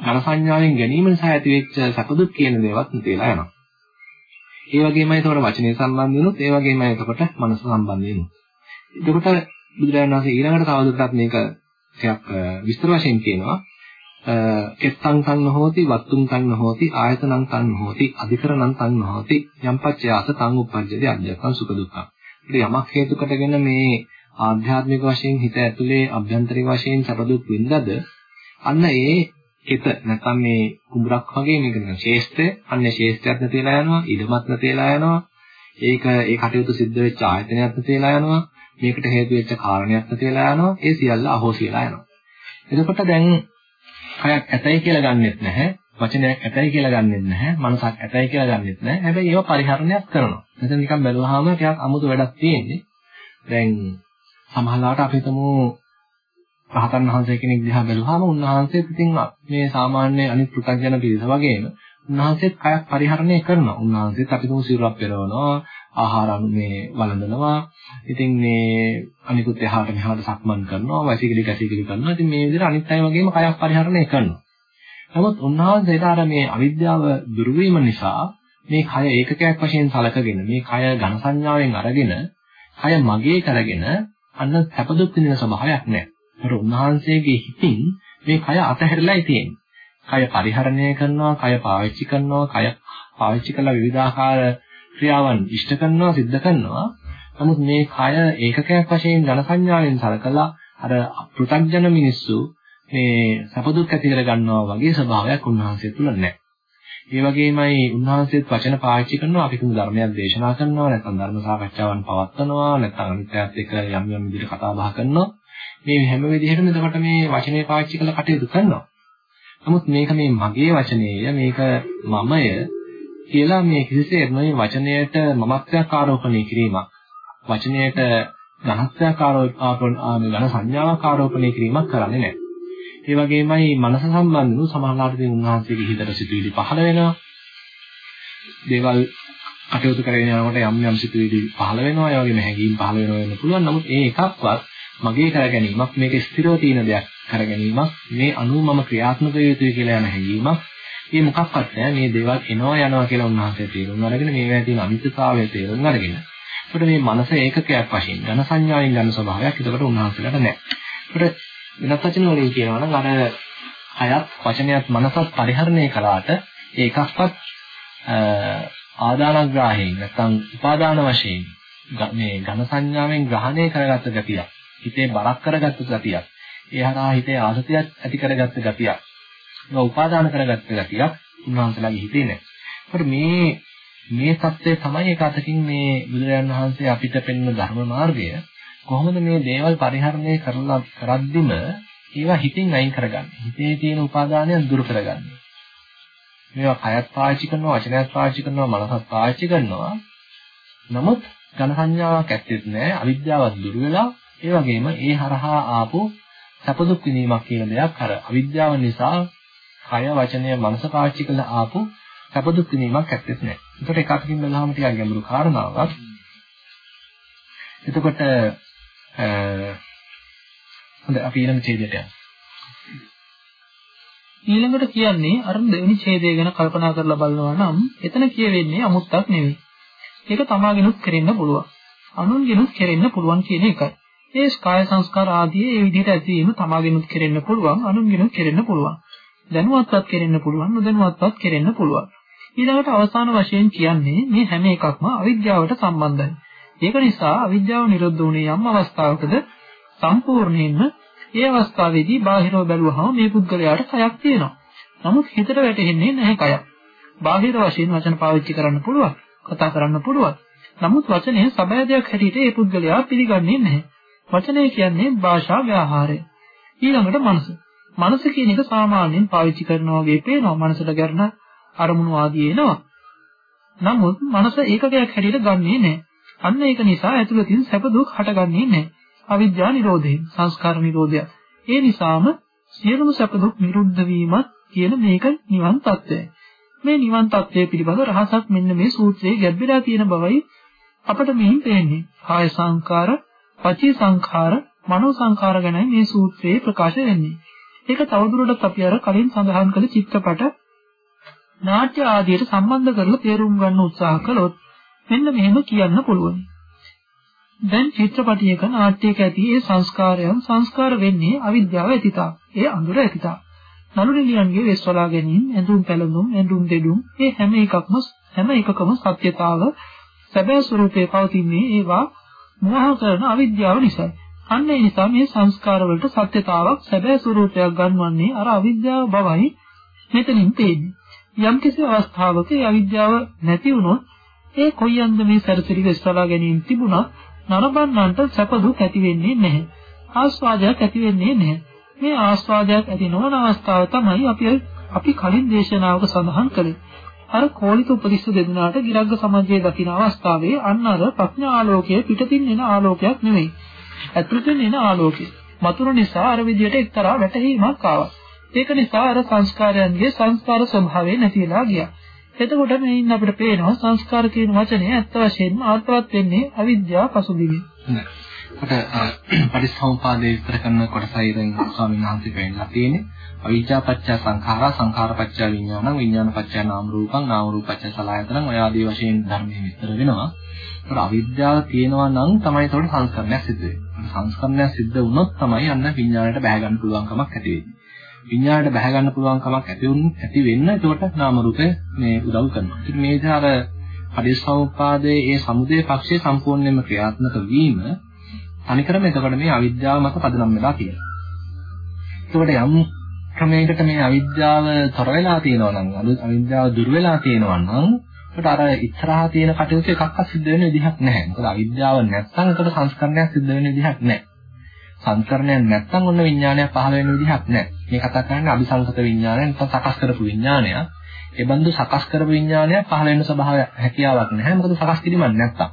ඝන සංඥාවෙන් ගැනීම නිසා ඇති වෙච්ච සකදුක් කියන දේවත් නැතිලා යනවා. ඒ වගේමයි එතකොට වචනේ සම්බන්ධ වෙනුත් ඒ වගේමයි එතකොට මනස සම්බන්ධ වෙනුත්. එතකොට බුදුරජාණන් වහන්සේ ඊළඟට තවදුරටත් මේක ටිකක් විස්තර වශයෙන් කියනවා. කෙත්තං තං නොහෝති වත්තුං තං නොහෝති ආයතනං තං නොහෝති අධිකරණං තං නොහෝති යම්පච්චයාස තං උප්පජ්ජති අධ්‍යාත්මං සුඛ දුක්ඛං. ඉතින් යමක් හේතු කොටගෙන මේ ආධ්‍යාත්මික වශයෙන් හිත ඇතුලේ අභ්‍යන්තරික වශයෙන් සැප දුක් විඳද අන්න ඒ හිත නැත්නම් මේ කුඹරක් වගේ මේක නිකන් ශේෂ්ඨය අන්න ශේෂ්ඨයක් නැතිලා යනවා ඉදමත් නැතිලා යනවා. ඒක ඒ කටයුතු සිද්ධ වෙච්ච ආයතනයක් නැතිලා යනවා. මේකට හේතු වෙච්ච කාරණයක් නැතිලා යනවා. ඒ සියල්ල අහෝසියලා යනවා. එතකොට දැන් කයක් ඇතයි කියලා ගන්නෙත් නැහැ. වචනයක් ඇතයි කියලා ගන්නෙත් නැහැ. මනසක් ඇතයි කියලා ගන්නෙත් නැහැ. හැබැයි ඒවා පරිහරණයක් කරනවා. එතන නිකන් බැලුවාම ටිකක් අමුතු වැඩක් තියෙන්නේ. දැන් සමහරවිට අපි හිතමු රහතන් වහන්සේ කෙනෙක් දිහා බැලුවාම උන්වහන්සේත් ඉතින් මේ සාමාන්‍ය අනිත් පෘථග්ජන පිරිස වගේම උන්වහන්සේත් කයක් පරිහරණය කරනවා. උන්වහන්සේත් අපි තුමු සිරුරක් පෙරවනවා, ආහාර මේ වළඳනවා. ඉතින් මේ අනිකුත් එහාට මෙහාට සක්මන් කරනවා, වැසිකිලි කැසිකිලි කරනවා. ඉතින් මේ විදිහට අනිත් අය වගේම කයක් පරිහරණය කරනවා. නමුත් උන්වහන්සේට අර මේ අවිද්‍යාව දුරු නිසා මේ කය ඒකකයක් වශයෙන් සලකගෙන මේ කය ඝන සංඥාවෙන් අරගෙන කය මගේ කරගෙන අන්න සැප දුක් විඳින ස්වභාවයක් නැහැ. ඒතර උන්වහන්සේගේ හිතින් මේ කය අතහැරලායි තියෙන්නේ. කය පරිහරණය කරනවා, කය පාවිච්චි කරනවා, කය පාවිච්චි කරලා විවිධාකාර ක්‍රියාවන් ඉෂ්ට කරනවා, සිද්ධ කරනවා. නමුත් මේ කය ඒකකයක් වශයෙන් ඝන සංඥාවෙන් සලකලා අර පෘථග්ජන මිනිස්සු මේ සැප දුක් ඇති කර ගන්නවා වගේ ස්වභාවයක් උන්වහන්සේ තුල නැහැ. ඒ වගේමයි උන්වහන්සේත් වචන පාවිච්චි කරනවා අපි කිමු ධර්මයක් දේශනා කරනවා නැත්නම් ධර්ම සාකච්ඡාවන් පවත්වනවා නැත්නම් අනිත්‍යයත් එක්ක යම් යම් විදිහට කතා බහ කරනවා මේ හැම වෙලෙදිහටම එතකොට මේ වචනේ පාවිච්චි කරලා කටයුතු කරනවා නමුත් මේක මේ මගේ වචනේය මේක මමය කියලා මේ කිසිසේත් මේ වචනයට මමත්වයක් ආරෝපණය කිරීමක් වචනයට ඝනත්වයක් ආරෝපණය ඝන සංඥාවක් ආරෝපණය කිරීමක් කරන්නේ නැහැ ඒ වගේමයි මනස සම්බන්ධව සමාහලාට තියෙන උන්වහන්සේගේ හිතට සිතුවිලි පහළ වෙනවා. දේවල් කටයුතු කරගෙන යනකොට යම් යම් සිතුවිලි පහළ වෙනවා. ඒ වගේම හැඟීම් පහළ වෙනවා වෙන්න පුළුවන්. නමුත් ඒ එකක්වත් මගේ කර ගැනීමක් මේක ස්ථිරව තියෙන දෙයක් කර ගැනීමක් මේ අනුව මම ක්‍රියාත්මක යුතුයි කියලා යන හැඟීමක් මේ මොකක්වත් නැහැ මේ දේවල් එනවා යනවා කියලා උන්වහන්සේ තේරුම් අරගෙන මේවා තියෙන අනිත්‍යතාවය තේරුම් අරගෙන එතකොට මේ මනස ඒකකයක් වශයෙන් ඝන සංඥාවෙන් ගන්න ස්වභාවයක් එතකොට උන්වහන්සේලාට නැහැ. එතකොට වෙනත් වචන වලින් කියනවා නම් අර හයත් වචනයත් මනසත් පරිහරණය කළාට ඒකක්වත් ආදානග්‍රාහයෙන් නැත්නම් උපාදාන වශයෙන් මේ ඝන සංඥාවෙන් ග්‍රහණය කරගත්ත ගතියක් හිතේ බරක් කරගත්ත ගතියක් ඒ හරහා හිතේ ආසතියක් ඇති කරගත්ත ගතියක් ඒක උපාදාන කරගත්ත ගතියක් උන්වහන්සේලාගේ හිතේ නැහැ. ඒකට මේ මේ தත්ත්වය තමයි ඒක අතකින් මේ බුදුරජාණන් වහන්සේ අපිට පෙන්වන ධර්ම මාර්ගය කොහොමද මේ දේවල් පරිහරණය කරලා කරද්දිම ඒවා හිතින් අයින් කරගන්නේ. හිතේ තියෙන උපාදානයන් දුරු කරගන්නේ. මේවා කයත් පාවිච්චි කරනවා, වචනයත් පාවිච්චි කරනවා, මනසත් පාවිච්චි කරනවා. නමුත් ඝන සංඥාවක් ඇත්තෙත් නැහැ. අවිද්‍යාවත් දුරු වෙලා ඒ වගේම ඒ හරහා ආපු සැප දුක් විඳීමක් කියන දෙයක් අර අවිද්‍යාව නිසා කය වචනය මනස පාවිච්චි කරලා ආපු සැප දුක් විඳීමක් ඇත්තෙත් නැහැ. ඒකට එක අතකින් බලහම ටිකක් ගැඹුරු කාරණාවක්. එතකොට හොඳ අපි ඊළඟ ඡේදයට යමු. ඊළඟට කියන්නේ අර දෙවෙනි ඡේදය ගැන කල්පනා කරලා බලනවා නම් එතන කියවෙන්නේ අමුත්තක් නෙවෙයි. ඒක තමාගෙනුත් කෙරෙන්න පුළුවන්. අනුන්ගෙනුත් කෙරෙන්න පුළුවන් කියන එකයි. ඒ කාය සංස්කාර ආදී ඒ විදිහට ඇතිවීම තමාගෙනුත් කෙරෙන්න පුළුවන්, අනුන්ගෙනුත් කෙරෙන්න පුළුවන්. දැනුවත්වත් කෙරෙන්න පුළුවන්, නොදැනුවත්වත් කෙරෙන්න පුළුවන්. ඊළඟට අවසාන වශයෙන් කියන්නේ මේ හැම එකක්ම අවිද්‍යාවට සම්බන්ධයි. ඒක නිසා අවිද්‍යාව නිරුද්ධ වුණේ යම් අවස්ථාවකද සම්පූර්ණයෙන්ම ඒ අවස්ථාවේදී බාහිරව බැලුවහම මේ පුද්ගලයාට කයක් තියෙනවා. නමුත් හිතට වැටෙන්නේ නැහැ කයක්. බාහිර වශයෙන් වචන පාවිච්චි කරන්න පුළුවන්, කතා කරන්න පුළුවන්. නමුත් වචනේ සබය දෙයක් හැටියට ඒ පුද්ගලයා පිළිගන්නේ නැහැ. වචනය කියන්නේ භාෂා ව්‍යවහාරය. ඊළඟට මනස. මනස කියන එක සාමාන්‍යයෙන් පාවිච්චි කරනවා වගේ පේනවා. මනසට ගන්න අරමුණු ආදී එනවා. නමුත් මනස ඒකකයක් හැටියට ගන්නෙ නැහැ. අන්න ඒක නිසා ඇතුළතින් සැප දුක් හටගන්නේ නැහැ. අවිද්‍යා නිරෝධයෙන් සංස්කාර නිරෝධය. ඒ නිසාම සියලුම සැප දුක් නිරුද්ධ වීමත් කියන මේක නිවන් තත්ත්වයයි. මේ නිවන් තත්ත්වය පිළිබඳ රහසක් මෙන්න මේ සූත්‍රයේ ගැඹිරා තියෙන බවයි අපට මෙහින් පේන්නේ. කාය සංකාර, පචී සංඛාර, මනෝ සංඛාර ගැනයි මේ සූත්‍රයේ ප්‍රකාශ වෙන්නේ. ඒක තවදුරටත් අපි අර කලින් සඳහන් කළ චිත්‍රපට නාට්‍ය ආදියට සම්බන්ධ කරලා තේරුම් ගන්න උත්සාහ කළොත් මෙන්න මෙහෙම කියන්න පුළුවන්. දැන් චිත්‍රපටියක නාට්‍යයක ඇති ඒ සංස්කාරයන් සංස්කාර වෙන්නේ අවිද්‍යාව ඇතිතා. ඒ අඳුර ඇතිතා. නළු නිලියන්ගේ වෙස්වලා ගැනීම, ඇඳුම් පැළඳුම්, ඇඳුම් දෙඩුම් මේ හැම එකක්ම හැම එකකම සත්‍යතාව සැබෑ ස්වરૂපයේ පවතින්නේ ඒවා මෝහ කරන අවිද්‍යාව නිසායි. අන්න ඒ නිසා මේ සංස්කාර වලට සත්‍යතාවක් සැබෑ ස්වરૂපයක් ගන්වන්නේ අර අවිද්‍යාව බවයි මෙතනින් තේන්නේ. යම්කිසි අවස්ථාවක ඒ අවිද්‍යාව නැති වුණොත් ඒ කොයි අන්දමේ සැරසිරි වෙස්වලා ගැනීම තිබුණත් නරඹන්නන්ට සැප දුක් ඇති වෙන්නේ නැහැ. ආස්වාදයක් ඇති වෙන්නේ නැහැ. මේ ආස්වාදයක් ඇති නොවන අවස්ථාව තමයි අපි අපි කලින් දේශනාවක සඳහන් කළේ. අර කෝලිත උපදිස්ස දෙදෙනාට ගිරග්ග සමාජයේ දකින අවස්ථාවේ අන්න අර ප්‍රඥා ආලෝකය පිටතින් එන ආලෝකයක් නෙවෙයි. ඇතුළතින් එන ආලෝකය. මතුරු නිසා අර විදියට එක්තරා වැටහීමක් ආවා. ඒක නිසා අර සංස්කාරයන්ගේ සංස්කාර ස්වභාවය නැතිලා ගියා. එතකොට මේින් අපිට පේනවා සංස්කාර කියන වචනේ ඇත්ත වශයෙන්ම අර්ථවත් වෙන්නේ අවිද්‍යාව පසුබිමින්. කොට පටිච්චසමුපාදයේ විස්තර කරන කොටසයි දැන් ස්වාමීන් වහන්සේ පෙන්නලා තියෙන්නේ. අවිජ්ජා පත්‍ය සංඛාරා සංඛාර පත්‍ය විඥානං විඥාන පත්‍ය නාම රූපං නාම රූප පත්‍ය සලආයතනං ඔය ආදී වශයෙන් ධර්මයේ විස්තර වෙනවා. ඒකට අවිද්‍යාව තියෙනවා නම් තමයි ඒකට සංස්කරණයක් සිද්ධ වෙන්නේ. සංස්කරණයක් සිද්ධ වුණොත් තමයි අන්න විඥාණයට බැහැ ගන්න පුළුවන් කමක් ඇති වෙන්නේ. විඥාණයට බැහැ ගන්න පුළුවන් කමක් ඇති වුන් ඇති වෙන්න ඒකට නාම රූපේ මේ උදව් කරනවා. ඉතින් මේ විදිහට අර පරිසම්පාදයේ ඒ සමුදේ පක්ෂයේ සම්පූර්ණයෙන්ම ක්‍රියාත්මක වීම තනිකරම එතකොට මේ අවිද්‍යාව මත පදනම් වෙලා තියෙනවා. ඒකට යම් ක්‍රමයකට මේ අවිද්‍යාව තොර වෙලා තියෙනවා නම් අවිද්‍යාව දුර වෙලා තියෙනවා නම් ඒකට අර ඉස්සරහා තියෙන කටයුතු එකක්වත් සිද්ධ වෙන විදිහක් නැහැ. මොකද අවිද්‍යාව නැත්නම් ඒකට සංස්කරණයක් සිද්ධ වෙන විදිහක් නැහැ. සංස්කරණයක් නැත්නම් ඔන්න විඥානයක් පහළ වෙන විදිහක් නැහැ. මේ කතා කරන්නේ අபிසංකත විඥානය නැත්නම් සකස් කරපු විඥානය. ඒ බඳු සකස් කරපු විඥානය පහළ වෙන ස්වභාවයක් හැකියාවක් නැහැ. මොකද සකස් කිරීමක් නැත්තම්.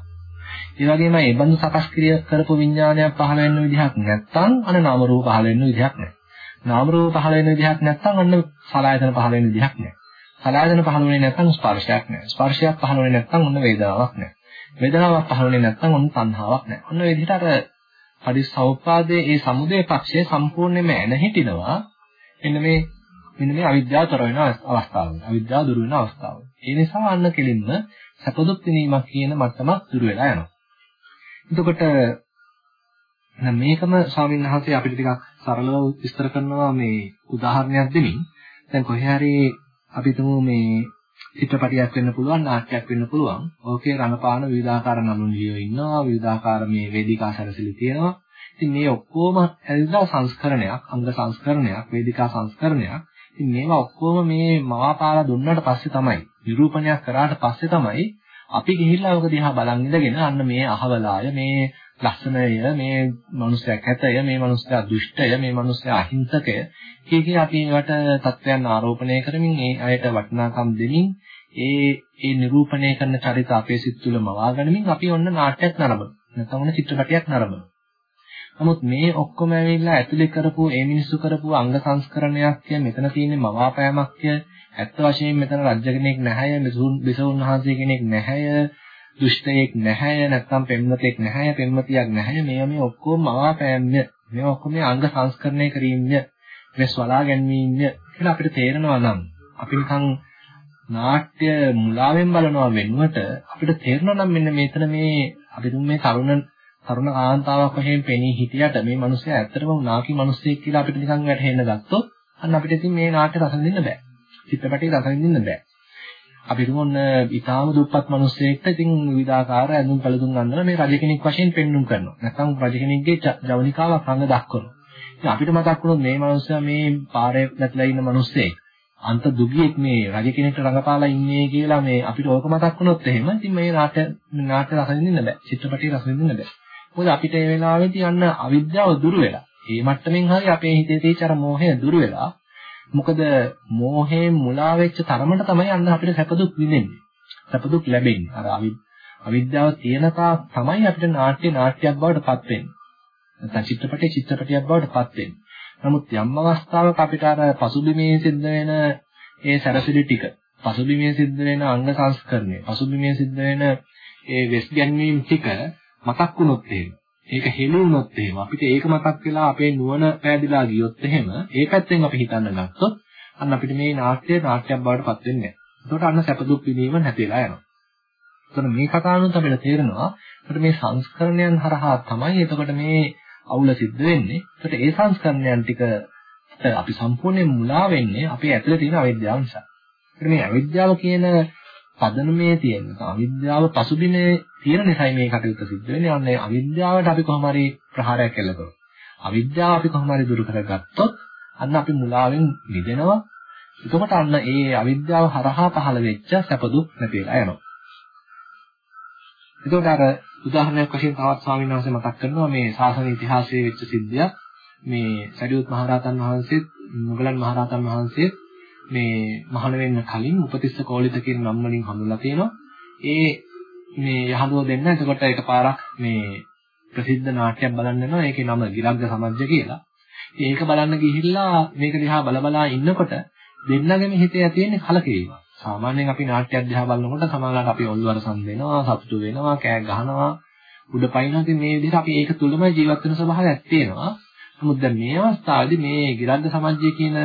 ඒ වගේම මේ බඳු සකස් ක්‍රිය කරපු විඥානයක් පහළ වෙන විදිහක් නැත්තම් අන නාම රූප පහළ වෙන විදිහක් නැහැ. නාම රූප පහළ වෙන විදිහක් නැත්තම් අන්න සලආයතන පහළ වෙන විදිහක් නැහැ. සලආයතන පහළ වෙන්නේ නැත්තම් ස්පර්ශයක් නැහැ. ස්පර්ශයක් පහළ වෙන්නේ නැත්තම් ඔන්න වේදනාවක් නැහැ. වේදනාවක් පහළ වෙන්නේ නැත්තම් ඔන්න තණ්හාවක් නැහැ. ඔන්න ඒ විදිහට අර පරිසෞපාදයේ ඒ සමුදේ පක්ෂය සම්පූර්ණයෙන්ම එන හිටිනවා. එන්න මේ මෙන්න මේ අවිද්‍යාව තොර වෙන අවස්ථාව. අවිද්‍යාව දුරු වෙන අවස්ථාව. ඒ නිසා අන්න කෙලින්ම සැපදුක් විඳීමක් කියන මට්ටමක් දුර වෙලා යනවා. එතකොට මේකම ස්වාමීන් වහන්සේ අපිට ටිකක් සරලව විස්තර කරනවා මේ උදාහරණයක් දෙමින්. දැන් කොහේ හරි අපි තුමු මේ චිත්‍රපටියක් වෙන්න පුළුවන් නාට්‍යයක් වෙන්න පුළුවන්. ඕකේ රඟපාන විවිධාකාර නළුනියෝ ඉන්නවා. විවිධාකාර මේ වේදිකා සැරසිලි තියෙනවා. ඉතින් මේ ඔක්කොම ඇවිල්ලා සංස්කරණයක්, අංග සංස්කරණයක්, වේදිකා සංස්කරණයක්. ඉතින් මේවා ඔක්කොම මේ මවාපාලා දුන්නාට පස්සේ තමයි නිරූපණයක් කරාට පස්සේ තමයි අපි ගිහිල්ලා ඔක දිහා බලන් ඉඳගෙන අන්න මේ අහවලාය මේ ලස්සනය මේ මනුස්සයා කැතය මේ මනුස්සයා දුෂ්ටය මේ මනුස්සයා අහිංසකය. කිය කී අපි ඒවට තත්වයන් ආරෝපණය කරමින් ඒ අයට වටිනාකම් දෙමින් ඒ ඒ නිරූපණය කරන චරිත අපේ සිත් තුළ මවා ගනිමින් අපි ඔන්න නාට්‍යයක් නරඹනවා නැත්නම් ඔන්න චිත්‍රපටයක් නරඹනවා නමුත් මේ ඔක්කොම ඇවිල්ලා ඇතුලේ කරපු ඒ මිනිස්සු කරපු අංග සංස්කරණයක් කිය මෙතන තියෙන්නේ මවාපෑමක් කිය ඇත්ත වශයෙන්ම මෙතන රජ කෙනෙක් නැහැය බිසවුන් වහන්සේ කෙනෙක් නැහැය දුෂ්ටයෙක් නැහැ නැත්නම් පෙම්වතෙක් නැහැ පෙම්වතියක් නැහැ මේ මේ ඔක්කොම මවාපෑම්ය මේ ඔක්කොම අංග සංස්කරණය කිරීමය මේ ස්වලා ගැනීමය කියලා අපිට තේරෙනවා නම් අපි නිකන් නාට්‍ය මුලාවෙන් බලනවා වෙනුවට අපිට තේරෙනවා නම් මෙන්න මෙතන මේ අපි මේ තරුණ තරුණ කාන්තාවක් වශයෙන් පෙනී හිටියට මේ මිනිස්සයා ඇත්තටම නාකි මිනිස්සෙක් කියලා අපිට නිකන් වැටහෙන්න ගත්තොත් අන්න අපිට ඉතින් මේ නාට්‍ය රස විඳින්න බෑ. චිත්‍රපටයේ රස විඳින්න බෑ. අපි හිතමු ඊටාම දුප්පත් මිනිස්සෙක්ට ඉතින් විවිධාකාර ඇඳුම් පැළඳුම් ගන්නවා මේ රජ කෙනෙක් වශයෙන් පෙන්눔 කරනවා. නැත්නම් රජ කෙනෙක්ගේ ජවනිකාවක් රඟ දක්වනවා. ඉතින් අපිට මතක් වුණොත් මේ මිනිස්සයා මේ පාරේ නැතිලා ඉන්න මිනිස්සෙක් අන්ත දුගියෙක් මේ රජ කෙනෙක්ට රඟපාලා ඉන්නේ කියලා මේ අපිට ඕක මතක් වුණොත් එහෙම ඉතින් මේ නාට්‍ය නාට්‍ය රස විඳින්න බෑ. චිත්‍රපටයේ රස විඳින්න බෑ. මොකද අපිට මේ වෙලාවේදී යන්න අවිද්‍යාව දුරු වෙලා. මේ මට්ටමින් හරි අපේ හිතේ තියෙච්ච අර මෝහය දුරු වෙලා මොකද මෝහයෙන් මුලා වෙච්ච තරමට තමයි අන්න අපිට සැපදුක් විඳින්නේ. සැපදුක් ලැබෙන්නේ. අර අවිද්‍යාව තියෙන තාක් තමයි අපිට නාට්‍ය නාට්‍යයක් බවට පත් වෙන්නේ. නැත්නම් චිත්‍රපටයේ චිත්‍රපටයක් බවට පත් වෙන්නේ. නමුත් යම් අවස්ථාවක අපිට අර පසුබිමේ සිද්ධ වෙන ඒ සැරසිලි ටික, පසුබිමේ සිද්ධ වෙන අංග සංස්කරණය, පසුබිමේ සිද්ධ වෙන ඒ වෙස් ගැන්වීම් ටික මතක් වුණොත් එහෙම ඒක හෙළුනොත් එහෙම අපිට ඒක මතක් වෙලා අපේ නුවණ පෑදිලා ගියොත් එහෙම ඒ පැත්තෙන් අපි හිතන්න ගත්තොත් අන්න අපිට මේ නාට්‍ය නාට්‍යයක් බවට පත් වෙන්නේ නැහැ. එතකොට අන්න සැප දුක් විඳීම නැතිලා යනවා. එතකොට මේ කතාවනුත් අපිට තේරෙනවා එතකොට මේ සංස්කරණයන් හරහා තමයි එතකොට මේ අවුල සිද්ධ වෙන්නේ. එතකොට ඒ සංස්කරණයන් ටික අපි සම්පූර්ණයෙන් මුලා වෙන්නේ අපේ ඇතුලේ තියෙන අවිද්‍යාව නිසා. එතකොට මේ අවිද්‍යාව කියන පදනමේ තියෙන අවිද්‍යාව පසුබිමේ තියෙන නිසයි මේ කටයුත්ත සිද්ධ වෙන්නේ. අන්න අවිද්‍යාවට අපි කොහොම හරි ප්‍රහාරයක් කළ කරමු. අවිද්‍යාව අපි කොහොම හරි දුරු කරගත්තොත් අන්න අපි මුලාවෙන් මිදෙනවා. එතකොට අන්න ඒ අවිද්‍යාව හරහා පහළ වෙච්ච සැප දුක් නැතිලා යනවා. එතකොට අර උදාහරණයක් වශයෙන් තවත් ස්වාමීන් වහන්සේ මතක් කරනවා මේ ශාසන ඉතිහාසයේ වෙච්ච සිද්ධියක්. මේ සරියුත් මහරහතන් වහන්සේත් මුගලන් මහරහතන් වහන්සේත් මේ මහාන වෙන්න කලින් උපතිස්ස කෝලිත කියන නම් වලින් හඳුන්ලා තියෙනවා. ඒ මේ යහළුව දෙන්න එතකොට එකපාරක් මේ ප්‍රසිද්ධ නාට්‍යයක් බලන්න යනවා. ඒකේ නම ගිරග්ග සමජ්ජ කියලා. ඒක බලන්න ගිහිල්ලා මේක දිහා බල බලා ඉන්නකොට දෙන්නගේම හිතේ ඇති වෙන්නේ කලකිරීමක්. සාමාන්‍යයෙන් අපි නාට්‍ය අධ්‍යා බලනකොට සමහරවිට අපි ඔල්වරසන් වෙනවා, සතුටු වෙනවා, කෑ ගහනවා. උඩ පයින්නවා. ඉතින් මේ විදිහට අපි ඒක තුලම ජීවත් වෙන ස්වභාවයක් තියෙනවා. නමුත් දැන් මේ අවස්ථාවේදී මේ ගිරද්ද සමජ්ජය කියන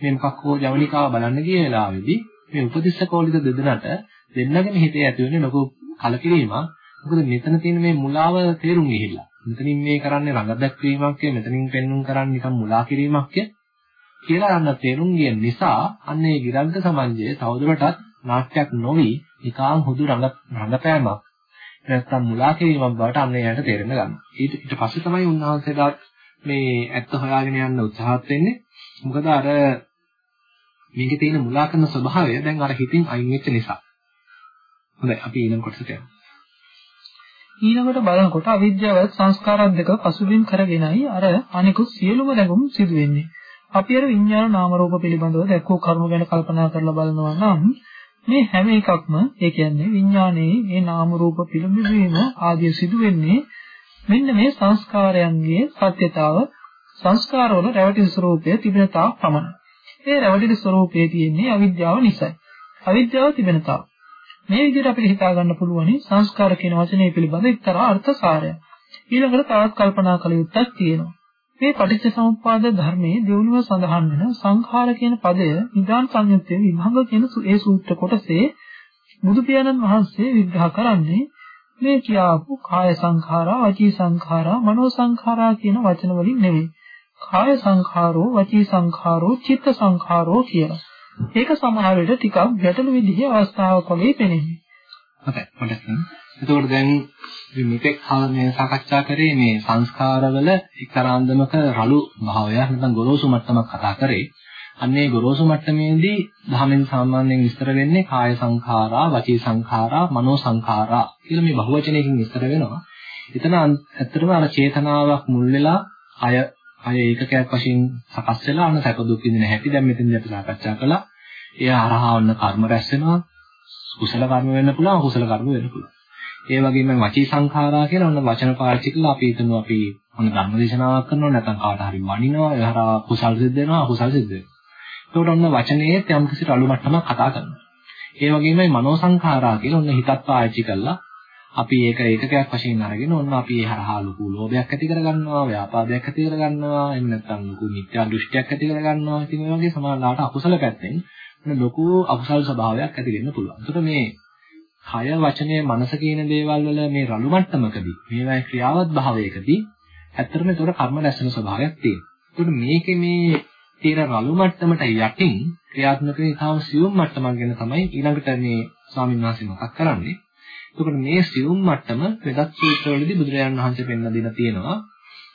මේ මොකක් හෝ ජවනිකාව බලන්න ගිය වෙලාවේදී මේ උපදිස්සකෝලිත දෙදෙනාට දෙන්නගේම හිතේ ඇති වෙන්නේ ලොකු කලකිරීමක්. මොකද මෙතන තියෙන මේ මුලාව තේරුම් ගිහිල්ලා. මෙතනින් මේ කරන්නේ රඟ දැක්වීමක් මෙතනින් පෙන්눔 කරන්නේ නිකන් මුලා කිරීමක් කියලා අන්න තේරුම් ගිය නිසා අන්න ඒ ගිරද්ද සමජ්ජය තවදුරටත් නාට්‍යයක් නොවි නිකාම් හුදු රඟ රඟපෑමක් නැත්තම් මුලා කිරීමක් බවට අන්න එයාට තේරෙන්න ගන්නවා. ඊට ඊට පස්සේ තමයි උන්වහන්සේලා මේ ඇත්ත හොයාගෙන යන්න උත්සාහත් වෙන්නේ. මොකද අර මේකේ තියෙන මුලා කරන ස්වභාවය දැන් අර හිතින් අයින් වෙච්ච නිසා. හොඳයි අපි ඊළඟ කොටසට යමු. ඊළඟට බලනකොට අවිද්‍යාවත් සංස්කාරات දෙක පසුබිම් කරගෙනයි අර අනිකුත් සියලුම දැඟුම් සිදු වෙන්නේ. අපි අර විඤ්ඤාණ නාම රූප පිළිබඳව දැක්කෝ කර්ම ගැන කල්පනා කරලා බලනවා නම් මේ හැම එකක්ම ඒ කියන්නේ විඥානයේ මේ නාම රූප පිළිඹවීම ආදී සිදු වෙන්නේ මෙන්න මේ සංස්කාරයන්ගේ සත්‍යතාව සංස්කාරවල රැවටිලි ස්වરૂපය තිබෙන තාක් පමණයි. ඒ රැවටිලි ස්වરૂපයේ තියෙන්නේ අවිද්‍යාව නිසායි. අවිද්‍යාව තිබෙන තාක්. මේ විදිහට අපිට හිතා ගන්න පුළුවනි සංස්කාර කියන වචනේ පිළිබඳ එක්තරා අර්ථ සාරයක්. ඊළඟට තවත් කල්පනා කළ යුත්තක් තියෙනවා. මේ පටිච්චසමුප්පාද ධර්මයේ දෙවනුව සඳහන් වෙන සංඛාර කියන පදය නිදාන් සංයුත්තේ විභංග කියන ඒ සූත්‍ර කොටසේ බුදු පියාණන් වහන්සේ විග්‍රහ කරන්නේ මේ කියාපු කාය සංඛාරා වචී සංඛාරා මනෝ සංඛාරා කියන වචන වලින් නෙවෙයි. කාය සංඛාරෝ වචී සංඛාරෝ චිත්ත සංඛාරෝ කියලා. ඒක සමහර විට ටිකක් ගැටළු විදිහේ අවස්ථාවක් වගේ පෙනෙන්නේ. හොඳයි. හොඳයි. එතකොට දැන් අපි මෙතෙක් මේ සාකච්ඡා කරේ මේ සංස්කාරවල එක්තරාන්දමක රළු භාවයක් නැත්නම් ගොරෝසු මට්ටමක් කතා කරේ. අන්නේ ගොරෝසු මට්ටමේදී ධමෙන් සාමාන්‍යයෙන් විස්තර වෙන්නේ කාය සංඛාරා, වචී සංඛාරා, මනෝ සංඛාරා කියලා මේ බහුවචනයකින් විස්තර වෙනවා. එතන ඇත්තටම අර චේතනාවක් මුල් වෙලා අය අය ඒකකයක් වශයෙන් සකස් වෙලා අන්න සැප දුක් විඳින හැටි දැන් මෙතෙන්දී අපි සාකච්ඡා කළා. ඒ හරහා වන්න කර්ම රැස් වෙනවා. කුසල කර්ම වෙන්න පුළුවන්, අකුසල කර්ම වෙන්න පුළුවන්. ඒ වගේම වචී සංඛාරා කියලා ඔන්න වචන පාවිච්චි කළා අපි හිතමු අපි ඔන්න ධර්ම දේශනාවක් කරනවා නැත්නම් කාට හරි වණිනවා ඒ හරහා කුසල් සිද්ධ වෙනවා අකුසල් සිද්ධ වෙනවා. ඒකට ඔන්න වචනයේ යම් කිසි රළු මට්ටමක් කතා කරනවා. ඒ වගේමයි මනෝ සංඛාරා කියලා ඔන්න හිතත් පාවිච්චි කළා අපි ඒක ඒකකයක් වශයෙන් අරගෙන ඔන්න අපි ඒ හරහා ලොකු ලෝභයක් ඇති කරගන්නවා, ව්‍යාපාදයක් ඇති කරගන්නවා, එහෙම නැත්නම් ලොකු මිත්‍යා දෘෂ්ටියක් ඇති කරගන්නවා. ඉතින් මේ වගේ සමානලාට අකුසල පැත්තෙන් ලොකු අකුසල් ස්වභාවයක් ඇති වෙන්න පුළුවන්. ඒකට මේ කය වචනය මනස කියන දේවල් වල මේ රළු මට්ටමකදී මේවායේ ක්‍රියාවත් භාවයකදී ඇත්තටම ඒතර කර්ම රැස්වෙන ස්වභාවයක් තියෙනවා. ඒකට මේකේ මේ තියෙන රළු මට්ටමට යටින් ක්‍රියාත්මක වෙන තාම සියුම් මට්ටමක් ගැන තමයි ඊළඟට මේ ස්වාමීන් වහන්සේ මතක් කරන්නේ. එතකොට මේ සියුම් මට්ටම වෙදත් සූත්‍රවලදී බුදුරජාණන් වහන්සේ පෙන්වා දෙලා තියෙනවා.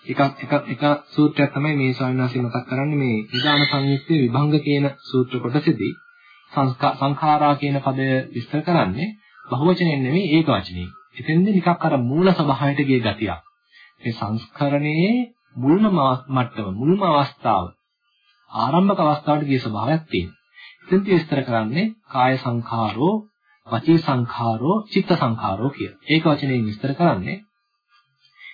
එකක් එක එක සූත්‍රයක් තමයි මේ ස්වාමීන් වහන්සේ මතක් කරන්නේ මේ විධාන සංයුත්තේ විභංග කියන සූත්‍ර කොටසේදී සංඛාරා කියන පදය විස්තර කරන්නේ බහුවචනෙන් නෙමෙයි ඒක වචනේ. එතෙන්ද නිකක් අර මූල ස්වභාවයට ගිය ගතියක්. මේ සංස්කරණයේ මුල්ම මට්ටම මුල්ම අවස්ථාව ආරම්භක අවස්ථාවට ගිය ස්වභාවයක් තියෙනවා. එතෙන්දී විස්තර කරන්නේ කාය සංඛාරෝ, වචී සංඛාරෝ, චිත්ත සංඛාරෝ කිය. ඒක වචනයෙන් විස්තර කරන්නේ.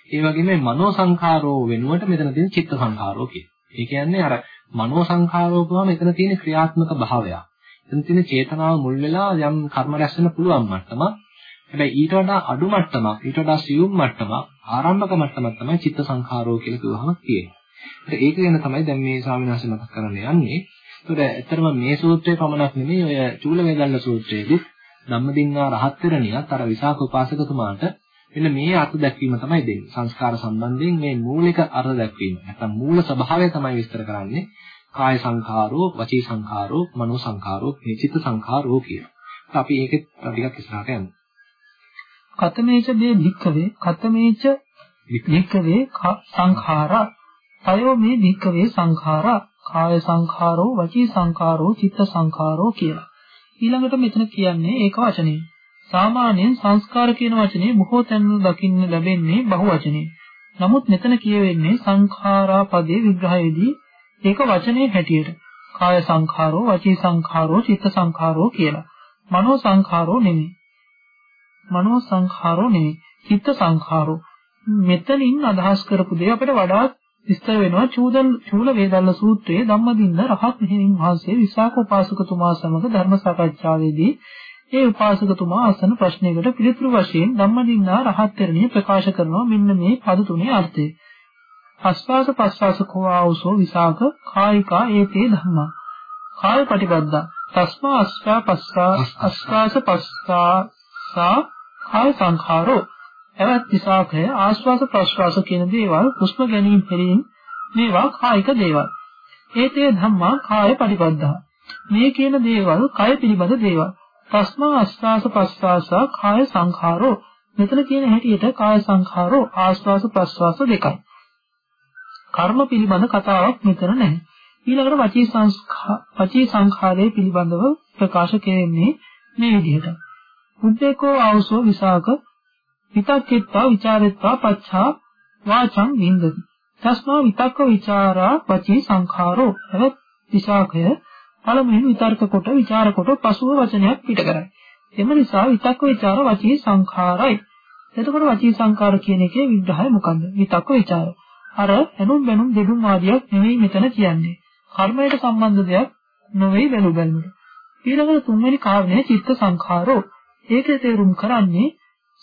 ඒ වගේම මනෝ සංඛාරෝ වෙනුවට මෙතන තියෙන චිත්ත සංඛාරෝ කිය. ඒ කියන්නේ අර මනෝ සංඛාරෝ කියවම එතන තියෙන ක්‍රියාත්මක භාවයක්. එතන තියෙන චේතනාව මුල් වෙලා යම් කර්ම රැස් වෙන්න පුළුවන් මට්ටමක්. හැබැයි ඊට වඩා අඩු මට්ටමක්, ඊට වඩා සියුම් මට්ටමක්, ආරම්භක මට්ටමක් තමයි චිත්ත සංඛාරෝ කියලා කිව්වහම තියෙන්නේ. ඒක ගැන තමයි දැන් මේ ස්වාමීන් වහන්සේ මතක් කරන්න යන්නේ. ඒකට ඇත්තටම මේ සූත්‍රය පමණක් නෙමෙයි ඔය චූල වේදල්ල සූත්‍රයේදී ධම්මදින්නා රහත් වෙරණියත් අර විසාක උපාසකතුමාට මෙන්න මේ අර්ථ දැක්වීම තමයි දෙන්නේ. සංස්කාර සම්බන්ධයෙන් මේ මූලික අර්ථ දැක්වීම. නැත්නම් මූල ස්වභාවය තමයි විස්තර කරන්නේ. කාය සංඛාරෝ, වචී සංඛාරෝ, මනෝ සංඛාරෝ, මේ චිත්ත සංඛාරෝ කියන. අපි ඒකෙත් ටිකක් ඉස්සරහට යමු. කතමේච දේ භික්ඛවේ කතමේච භික්ඛවේ සංඛාරා තයෝ මේ භික්ඛවේ සංඛාරා කාය සංඛාරෝ වචී සංඛාරෝ චිත්ත සංඛාරෝ කියලා. ඊළඟට මෙතන කියන්නේ ඒක වචනේ. සාමාන්‍යයෙන් සංස්කාර කියන වචනේ බොහෝ තැන්වල දකින්න ලැබෙන්නේ බහු වචනේ. නමුත් මෙතන කියවෙන්නේ සංඛාරා පදේ විග්‍රහයේදී ඒක වචනේ හැටියට කාය සංඛාරෝ වචී සංඛාරෝ චිත්ත සංඛාරෝ කියලා. මනෝ සංඛාරෝ නෙමෙයි. මනෝ සංඛාරෝ නෙමෙයි. චිත්ත සංඛාරෝ. මෙතනින් අදහස් කරපු දේ අපිට වඩාත් විස්තර වෙනවා. චූදල් චූල වේදල්ල සූත්‍රයේ ධම්මදින්න රහත් මෙහෙණින් වහන්සේ විසාක උපාසකතුමා සමග ධර්ම සාකච්ඡාවේදී ඒ උපාසකතුමා අසන ප්‍රශ්නයකට පිළිතුරු වශයෙන් ධම්මදින්නා රහත් තෙරණිය ප්‍රකාශ කරනවා. මෙන්න මේ පද තුනේ අර්ථය. ආස්වාස ප්‍රස්වාස කෝ ආවසෝ විසාක කායිකා ඒතේ ධම්මා. කාය ප්‍රතිපදා තස්මා අස්වා පස්සා අස්වාස පස්සා කාය සංඛාරෝ එවත් විසාකය ආස්වාස ප්‍රස්වාස කියන දේවල් හුස්ම ගැනීම පෙරීම මේවා කායික දේවල්. ඒතේ ධම්මා කාය පරිබද්ධා. මේ කියන දේවල් කය පිළිබඳ දේවල්. තස්මා ආස්වාස ප්‍රස්වාස කාය සංඛාරෝ මෙතන කියන හැටියට කාය සංඛාරෝ ආස්වාස ප්‍රස්වාස දෙකයි. කර්ම පිළිබඳ කතාවක් මෙතන නැහැ. ඊළඟට වචී සංස්ඛා වචී සංඛාරයේ පිළිබඳව ප්‍රකාශ කෙරෙන්නේ මේ විදිහට. උද්දේකෝ ආවසෝ විසාක විතක්කෙත්වා ਵਿਚාරෙත්වා පච්ඡා වාචං වින්දති. තස්මා විතක්ක ਵਿਚාරා පචී සංඛාරෝ. එවත් විසාඛය පළමුවෙන් විතර්ක කොට ਵਿਚාර කොට පසුව වචනයක් පිට කරයි. එම නිසා විතක්ක ਵਿਚාර වචී සංඛාරයි. එතකොට වචී සංඛාර කියන එකේ විග්‍රහය මොකන්ද විතක්ක ਵਿਚාර අර එනුම් බැනුම් දෙදුම් ආදියක් නෙවෙයි මෙතන කියන්නේ. කර්මයට සම්බන්ධ දෙයක් නොවේ බැලු බැලමට ඊළඟට තුන්වෙනි කාරණය චිත්ත සංඛාරෝ. ඒකේ තේරුම් කරන්නේ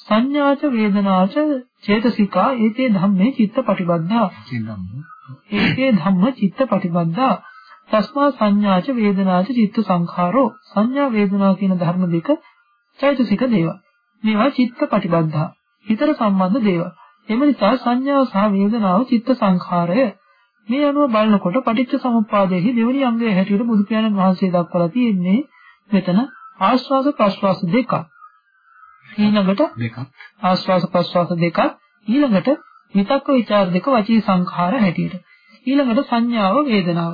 සංඥාච වේදනාච චේතසිකා ඒතේ ධම්මේ චිත්ත පටිබද්ධා. ඒකේ ධම්ම චිත්ත පටිබද්ධා. තස්මා සංඥාච වේදනාච චිත්ත සංඛාරෝ සංඥා වේදනා කියන ධර්ම දෙක චෛතසික දේවල්. මේවා චිත්ත පටිබද්ධා. හිතට සම්බන්ධ දේවල්. එම නිසා සංඥාව සහ වේදනාව චිත්ත සංඛාරය මේ අනුව බලනකොට පටිච්ච සමුප්පාදයේ දෙවනි අංගය හැටියට බුදු පියාණන් වහන්සේ දක්වලා තියෙන්නේ මෙතන ආස්වාද ප්‍රස්වාස දෙකක්. ඊළඟට දෙකක් ආස්වාද ප්‍රස්වාස දෙකක් ඊළඟට විතක්ක ਵਿਚාර දෙක වචී සංඛාර හැටියට. ඊළඟට සංඥාව වේදනාව.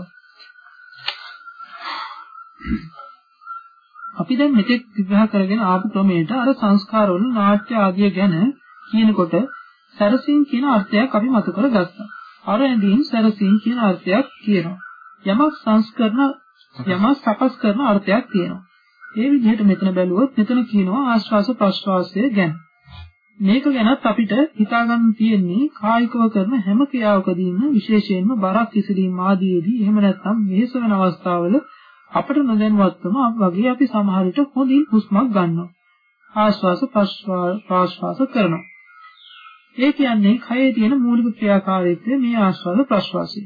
අපි දැන් මෙතෙක් විග්‍රහ කරගෙන ආපු ක්‍රමයට අර සංස්කාරවල නාට්‍ය ආදිය ගැන කියනකොට සරසින් කියන අර්ථයක් අපි මතු කරගත්තා. අර ඇඳීම් සැරසීම් කියන අර්ථයක් තියෙනවා. යමක් සංස්කරණ යමක් සකස් කරන අර්ථයක් තියෙනවා. ඒ විදිහට මෙතන බැලුවොත් මෙතන කියනවා ආශ්වාස ප්‍රශ්වාසය ගැන. මේක ගැනත් අපිට හිතා ගන්න තියෙන්නේ කායිකව කරන හැම ක්‍රියාවකදීම විශේෂයෙන්ම බරක් ඉසිලීම ආදීදී එහෙම නැත්නම් වෙහෙස වෙන අවස්ථාවල අපිට නොදැනුවත්වම වගේ අපි සමහර විට හොඳින් හුස්මක් ගන්නවා. ආශ්වාස ප්‍රශ්වාස කරනවා. ඒ කියන්නේ කයේ තියෙන මූලික ක්‍රියාකාරීත්වය මේ ආස්වාද ප්‍රශ්වාසය.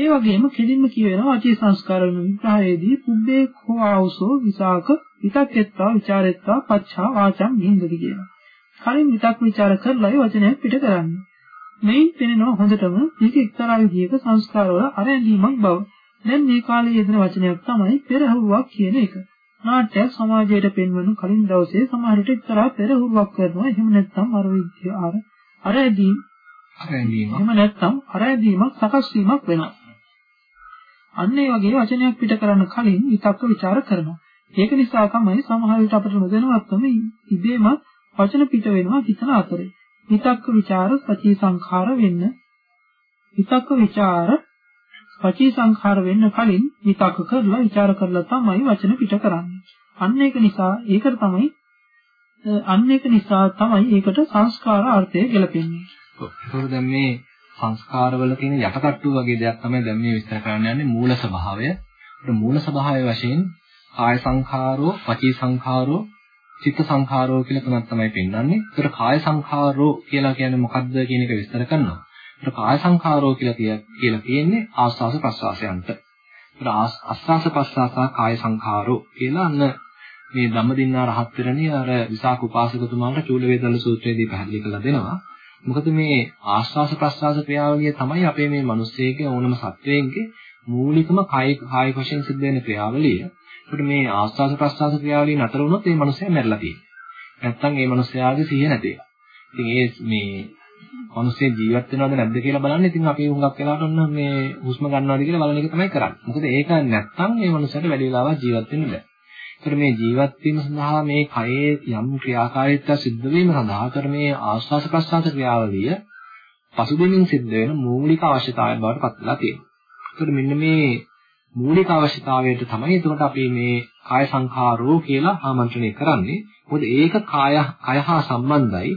ඒ වගේම කෙලින්ම කියවෙනවා අචී සංස්කාර විග්‍රහයේදී පුබ්බේ කෝ ආවසෝ විසාක විතක්කෙත්තා ਵਿਚාරෙත්තා පච්චා වාචං නින්දති කියනවා. කලින් විතක් ਵਿਚාර කරලා ඒ වචනයක් පිට කරන්න. මේන් පෙනෙනවා හොඳටම මේක එක්තරා විදිහක සංස්කාරවල අරැඳීමක් බව. දැන් මේ කාලේ යෙදෙන වචනයක් තමයි පෙරහුරුවක් කියන එක. නාට්‍ය සමාජයට පෙන්වන කලින් දවසේ සමහර විට එක්තරා පෙරහුරුවක් කරනවා එහෙම නැත්නම් අර විද්‍යාව අර අරදී අරදීම එහෙම නැත්නම් අරදීමක් සකස් වීමක් වෙනවා අන්න ඒ වගේ වචනයක් පිට කරන්න කලින් විතක්ක ਵਿਚාර කරනවා. ඒක නිසා තමයි සමහර විට අපිට නොදැනුවත්වම ඉබේම වචන පිට වෙනවා හිතන අතරේ. විතක්ක ਵਿਚාර සචී සංඛාර වෙන්න විතක්ක ਵਿਚාර සචී සංඛාර වෙන්න කලින් විතක්ක කරලා ਵਿਚාර කරලා තමයි වචන පිට කරන්නේ. අන්න ඒක නිසා ඒකට තමයි අන්න ඒක නිසා තමයි ඒකට සංස්කාර අර්ථය ගැලපෙන්නේ. ඔව්. ඒකෝ දැන් මේ සංස්කාරවල තියෙන යටකට්ටු වගේ දෙයක් තමයි දැන් මේ විස්තර කරන්න යන්නේ මූල ස්වභාවය. ඒක මූල ස්වභාවය වශයෙන් කාය සංඛාරෝ, වචී සංඛාරෝ, චිත්ත සංඛාරෝ කියලා තුනක් තමයි පෙන්වන්නේ. ඒතර කාය සංඛාරෝ කියලා කියන්නේ මොකක්ද කියන එක විස්තර කරනවා. ඒතර කාය සංඛාරෝ කියලා කියලා කියන්නේ ආස්වාස ප්‍රස්වාසයන්ට. ඒතර ආස්වාස ප්‍රස්වාසා කාය සංඛාරෝ කියලා අන්න මේ ධම්මදින්නා රහත් වෙරණිය අර විසාක උපාසකතුමාට චූල වේදල සූත්‍රයේදී පැහැදිලි කරලා දෙනවා. මොකද මේ ආස්වාස ප්‍රස්වාස ක්‍රියාවලිය තමයි අපේ මේ මිනිස්සෙගේ ඕනම සත්වයෙන්ගේ මූලිකම කායික කායික වශයෙන් සිද්ධ වෙන ක්‍රියාවලිය. ඒකට මේ ආස්වාස ප්‍රස්වාස ක්‍රියාවලිය නතර වුණොත් මේ මිනිස්සයා මැරලා තියෙනවා. නැත්තම් මේ මිනිස්සයාගේ සිහිය නැති වෙනවා. ඉතින් ඒ මේ මිනිස්සේ ජීවත් වෙනවද නැද්ද කියලා බලන්න ඉතින් අපි හුඟක් වෙලාවට ඔන්න මේ හුස්ම ගන්නවද කියලා බලන එක තමයි කරන්නේ. මොකද ඒක නැත්තම් මේ මිනිස්සයාට වැඩි වෙලාවක් ජීවත් වෙන්න බෑ. ඒතර මේ ජීවත් වීම සඳහා මේ කයේ යම් ක්‍රියාකාරීත්වයක් සිද්ධ වීම සඳහා කර මේ ආශ්වාස ප්‍රශ්වාස ක්‍රියාවලිය පසුබිමින් සිද්ධ වෙන මූලික අවශ්‍යතාවය බවට පත් වෙලා තියෙනවා. ඒතර මෙන්න මේ මූලික අවශ්‍යතාවයට තමයි එතකොට අපි මේ කාය සංඛාරෝ කියලා ආමන්ත්‍රණය කරන්නේ. මොකද ඒක කාය කය හා සම්බන්ධයි.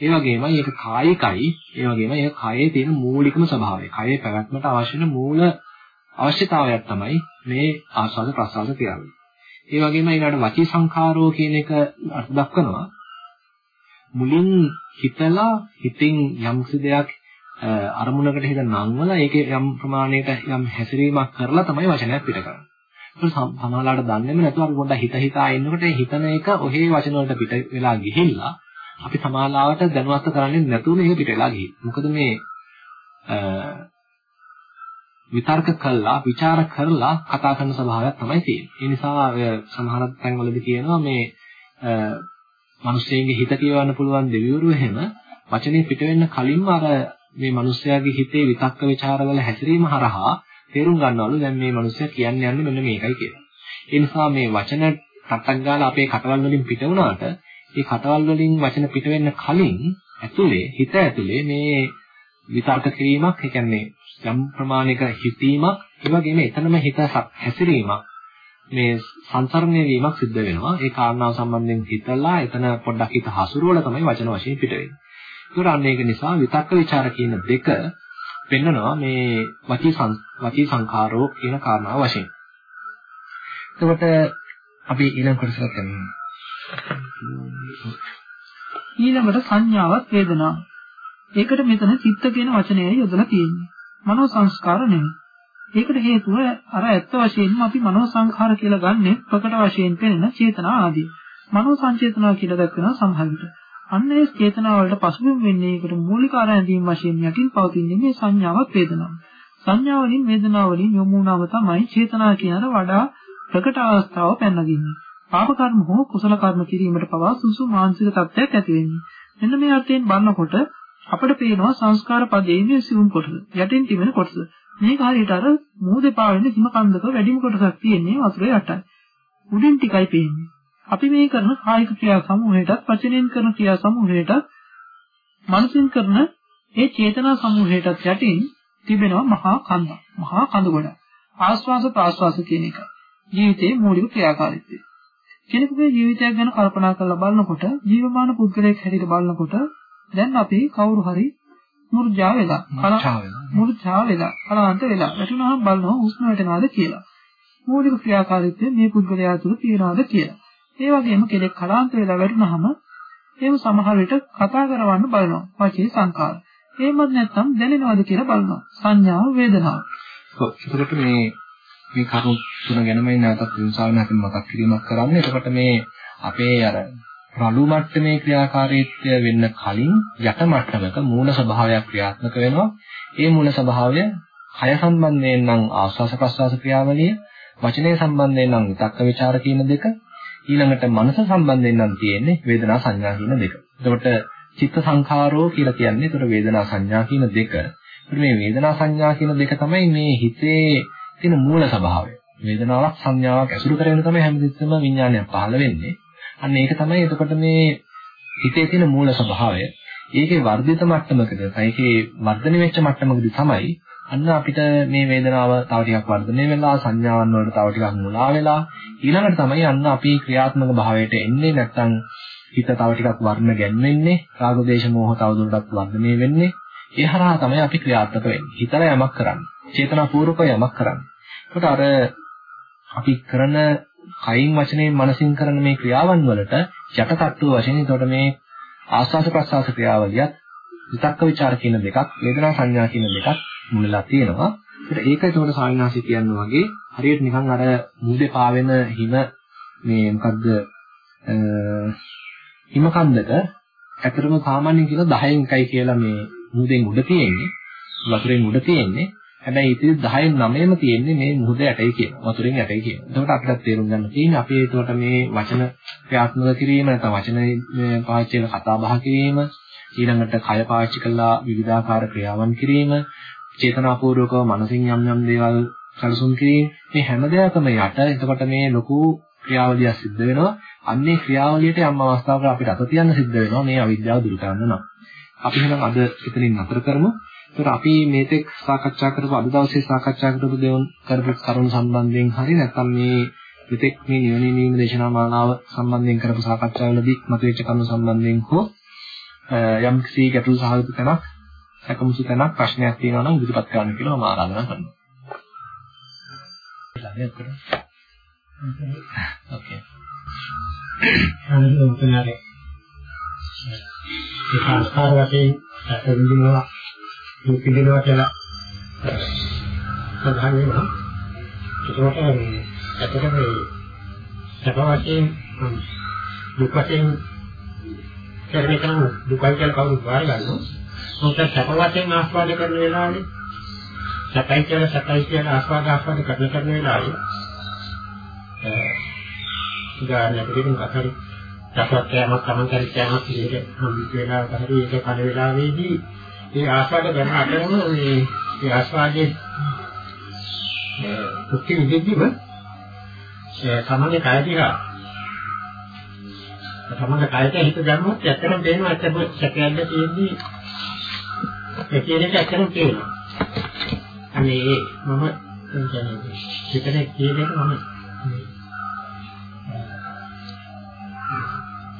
ඒ වගේමයි ඒක කායිකයි. ඒ වගේමයි ඒක කයේ තියෙන මූලිකම ස්වභාවය. කයේ පැවැත්මට අවශ්‍ය වෙන මූල අවශ්‍යතාවයක් තමයි මේ ආස්වාද ප්‍රසආස ක්‍රියාවලිය. ඒ වගේම ඊළඟට වචී සංඛාරෝ කියන එක අර්ථ දක්වනවා. මුලින් හිතලා හිතින් යම්කිසි දෙයක් අරමුණකට හිත නංවලා ඒකේ යම් ප්‍රමාණයක යම් හැසිරීමක් කරලා තමයි වචනයක් පිට කරන්නේ. ඒක සමහරලාට දන්නේම නැතුව අපි පොඩ්ඩක් හිත හිතා ඉන්නකොට හිතන එක ඔහේ වචන වලට පිට වෙලා ගිහිල්ලා අපි සමාලාවට දැනුවත් කරන්නේ නැතුව මේක පිට වෙලා ගිහින්. මොකද මේ විතර්ක කළා, ਵਿਚාර කරලා කතා කරන ස්වභාවයක් තමයි තියෙන්නේ. ඒ නිසා සමහර තැන්වලදී කියනවා මේ මිනිස්සෙගේ හිත කියවන්න පුළුවන් දෙවිවරු එහෙම වචනේ පිට වෙන්න කලින්ම අර මේ මිනිස්යාගේ හිතේ විතක්ක ਵਿਚාරවල හැසිරීම හරහා තේරුම් ගන්නවලු දැන් මේ මිනිස්සයා කියන්නේ යන්නේ මෙන්න මේකයි කියලා. ඒ නිසා මේ වචන රටක් ගාලා අපේ කටවල් වලින් පිට වුණාට ඒ කටවල් වලින් වචන පිට වෙන්න කලින් ඇතුලේ හිත ඇතුලේ මේ විතර්ක කිරීමක් ඒ කියන්නේ යම් ප්‍රමාණයක හිතීමක් ඒ වගේම එතනම හිත හැසිරීමක් මේ සංසරණය වීමක් සිද්ධ වෙනවා ඒ කාරණාව සම්බන්ධයෙන් හිතලා එතන පොඩ්ඩක් හිත හසුරුවලා තමයි වචන වශයෙන් පිට වෙන්නේ. ඒකට අන්න ඒක නිසා විතක්ක ਵਿਚාර කියන දෙක පෙන්නනවා මේ වචී වචී සංඛාරෝ කියන කාරණාව වශයෙන්. එතකොට අපි ඊළඟ කොටසට යමු. ඊළඟට සංඥාවක් වේදනාව. ඒකට මෙතන චිත්ත කියන වචනයයි යොදලා තියෙන්නේ. මනෝ සංස්කාර නෙමෙයි. ඒකට හේතුව අර ඇත්ත වශයෙන්ම අපි මනෝ සංඛාර කියලා ගන්නෙ ප්‍රකට වශයෙන් පෙනෙන චේතනා ආදී. මනෝ සංචේතනා කියලා දක්වන සමහර විට. අන්න ඒ චේතනා වලට පසුබිම් වෙන්නේ ඒකට මූලික ආරම්භීම් වශයෙන් යටින් පවතින්නේ මේ සංඥාවක් වේදනාව. සංඥාවලින් වේදනාවලින් යොමු වුණාම තමයි චේතනා කියන වඩා ප්‍රකට අවස්ථාව පැනනගින්නේ. පාප කර්ම හෝ කුසල කර්ම කිරීමට පවා සුසු මානසික තත්ත්වයක් ඇති වෙන්නේ. මෙන්න මේ අර්ථයෙන් බලනකොට අපිට පේනවා සංස්කාර පදයේ මේ සිවුම් කොටස යටින් තිබෙන කොටස. මේක හරියට අර මූදේ පාවෙන හිම කන්දක වැඩිම කොටසක් තියෙන්නේ වතුරේ යටයි. උඩින් ටිකයි පේන්නේ. අපි මේ කරන කායික ක්‍රියා සමූහයටත් වචනෙන් කරන ක්‍රියා සමූහයටත් මනසින් කරන ඒ චේතනා සමූහයටත් යටින් තිබෙනවා මහා කන්ද. මහා කඳ ගොඩ. ආස්වාස ප්‍රාස්වාස කියන එක. ජීවිතයේ මූලික ක්‍රියාකාරීත්වය. කෙනෙකුගේ ජීවිතයක් ගැන කල්පනා කරලා බලනකොට ජීවමාන පුද්ගලයෙක් හැටියට බලනකොට දැන් අපි කවුරු හරි මුර්ජා වෙලා මුර්ජා වෙලා කලාන්ත වෙලා වැටුනහම බලනවා හුස්ම වැටෙනවද කියලා. මූලික ක්‍රියාකාරීත්වය මේ පුද්ගලයා තුළ තියනවද කියලා. ඒ වගේම කෙනෙක් කලාන්ත වෙලා වැටුනහම එහෙම සමහර විට කතා කරවන්න බලනවා. වාචී සංකාර. එහෙමත් නැත්නම් දැනෙනවද කියලා බලනවා. සංඥාව වේදනාව. එතකොට මේ මේ කරුණු තුන ගැනමයි නැවතත් විමසාවෙන් මතක් කිරීමක් කරන්නේ. එතකොට මේ අපේ අර රළු මට්ටමේ ක්‍රියාකාරීත්වය වෙන්න කලින් යට මට්ටමක මූල ස්වභාවයක් ක්‍රියාත්මක වෙනවා. ඒ මූල ස්වභාවය කය සම්බන්ධයෙන් නම් ආස්වාස ප්‍රස්වාස ක්‍රියාවලිය, වචනය සම්බන්ධයෙන් නම් විතක්ක ਵਿਚාර කියන දෙක, ඊළඟට මනස සම්බන්ධයෙන් නම් තියෙන්නේ වේදනා සංඥා කියන දෙක. එතකොට චිත්ත සංඛාරෝ කියලා කියන්නේ ඒතර වේදනා සංඥා කියන දෙක. ඒතර මේ වේදනා සංඥා කියන දෙක තමයි මේ හිතේ තියෙන මූල ස්වභාවය. වේදනාවක් සංඥාවක් ඇසුරු කරගෙන තමයි හැමතිස්සෙම විඥානයක් පහළ වෙන්නේ. අන්න ඒක තමයි එතකොට මේ හිතේ තියෙන මූල ස්වභාවය. ඒකේ වර්ධිත මට්ටමකදී, ඒකේ වර්ධනය වෙච්ච මට්ටමකදී තමයි අන්න අපිට මේ වේදනාව තව ටිකක් වර්ධනය වෙලා සංඥාවන් වලට තව ටිකක් මුලා වෙලා ඊළඟට තමයි අන්න අපි ක්‍රියාත්මක භාවයට එන්නේ නැත්නම් හිත තව ටිකක් වර්ණ ගැන්වෙන්නේ රාග දේශ මොහ තවදුරටත් වර්ධනය වෙන්නේ. ඒ හරහා තමයි අපි ක්‍රියාත්මක වෙන්නේ. හිතලා යමක් කරන්නේ චේතනාපූර්වක යමක් කරන්නේ. ඒකට අර අපි කරන කයින් වචනයෙන් මනසින් කරන මේ ක්‍රියාවන් වලට යටටට්ටුව වශයෙන් ඒකට මේ ආස්වාද ප්‍රසආස ක්‍රියාවලියත් විතක්ක ਵਿਚාර කියන දෙකක් වේදනා සංඥා කියන දෙකක් මුලලා තියෙනවා. ඒකට ඒක ඒකට සාවිනාසි කියන්නේ වගේ හරියට නිකන් අර මුදේ පාවෙන හිම මේ මොකද්ද හිම කන්දක ඇත්තටම සාමාන්‍යයෙන් කියන 10න් එකයි කියලා මේ මුදෙන් උඩ තියෙන්නේ වතුරෙන් උඩ තියෙන්නේ හැබැයි ඉතින් 10න් 9ම තියෙන්නේ මේ මුහුද යටයි කියන වතුරෙන් යටයි කියන. එතකොට අපිට තේරුම් ගන්න තියෙන්නේ අපි ඒකට මේ වචන ක්‍රියාත්මක කිරීම නැත්නම් වචන පාවිච්චි කරලා කතා බහ කිරීම ඊළඟට කය පාවිච්චි කරලා විවිධාකාර ක්‍රියාවන් කිරීම චේතනාපූර්වකව මනසින් යම් යම් දේවල් සැලසුම් කිරීම මේ හැම දෙයක්ම යට එතකොට මේ ලොකු ක්‍රියාවලියක් සිද්ධ වෙනවා. අන්නේ ක්‍රියාවලියට යම් අවස්ථාවක අපිට අත තියන්න සිද්ධ වෙනවා මේ අවිද්‍යාව දුරු කරන්න නම්. අපි එහෙනම් අද එතනින් නතර කරමු. ඒතර අපි මේතෙක් සාකච්ඡා කරපු අද දවසේ සාකච්ඡා කරපු දේවල් කරපු කරුණු සම්බන්ධයෙන් හරි නැත්නම් මේ මෙතෙක් මේ නිවනේ නීම දේශනා මාලාව සම්බන්ධයෙන් කරපු සාකච්ඡාවලදී මතුවෙච්ච කරුණු සම්බන්ධයෙන් හෝ යම් කිසි ගැටළු සහගත තැනක් සැකමුසු තැනක් ප්‍රශ්නයක් තියෙනවා නම් ඉදිරිපත් කරන්න කියලා මම ආරාධනා කරනවා. ඕකේ. අනිත් උතනරේ. ඒ සංස්කාර වශයෙන් රස විඳිනවා දුක් විඳිනවා කියලා සඳහන් වෙනවා. ඒකට ඇත්තටම මේ සැප වශයෙන් දුක් වශයෙන් කරන්නේ කරන දුකයි කියලා කවුරුත් වාර ගන්නවා. මොකද සැප වශයෙන් ආස්වාද කරන වෙලාවේ සැපයි කියලා සැපයි කියලා ආස්වාද ආස්වාද කරන කරන වෙලාවේ උදාහරණයක් විදිහට කතරි සැපක් කෑමක් තමන් කරි කෑමක් විදිහට හම්බ වෙලා කතරි ඒක කන වෙලාවේදී ඒ ආස්වාද කරන අතරම මේ ඒ ආස්වාදයේ කුක්ටි විදිහම තමන්ගේ කය දිහා. තමන්ගේ කයට හිත ගන්නොත් ඇත්තටම පේනවා ඇත්තම සැකයක්ද තියෙන්නේ ඒ කියන එක ඇත්තටම පේනවා. අනේ මම කියන්නේ හිතේ කියන එක මම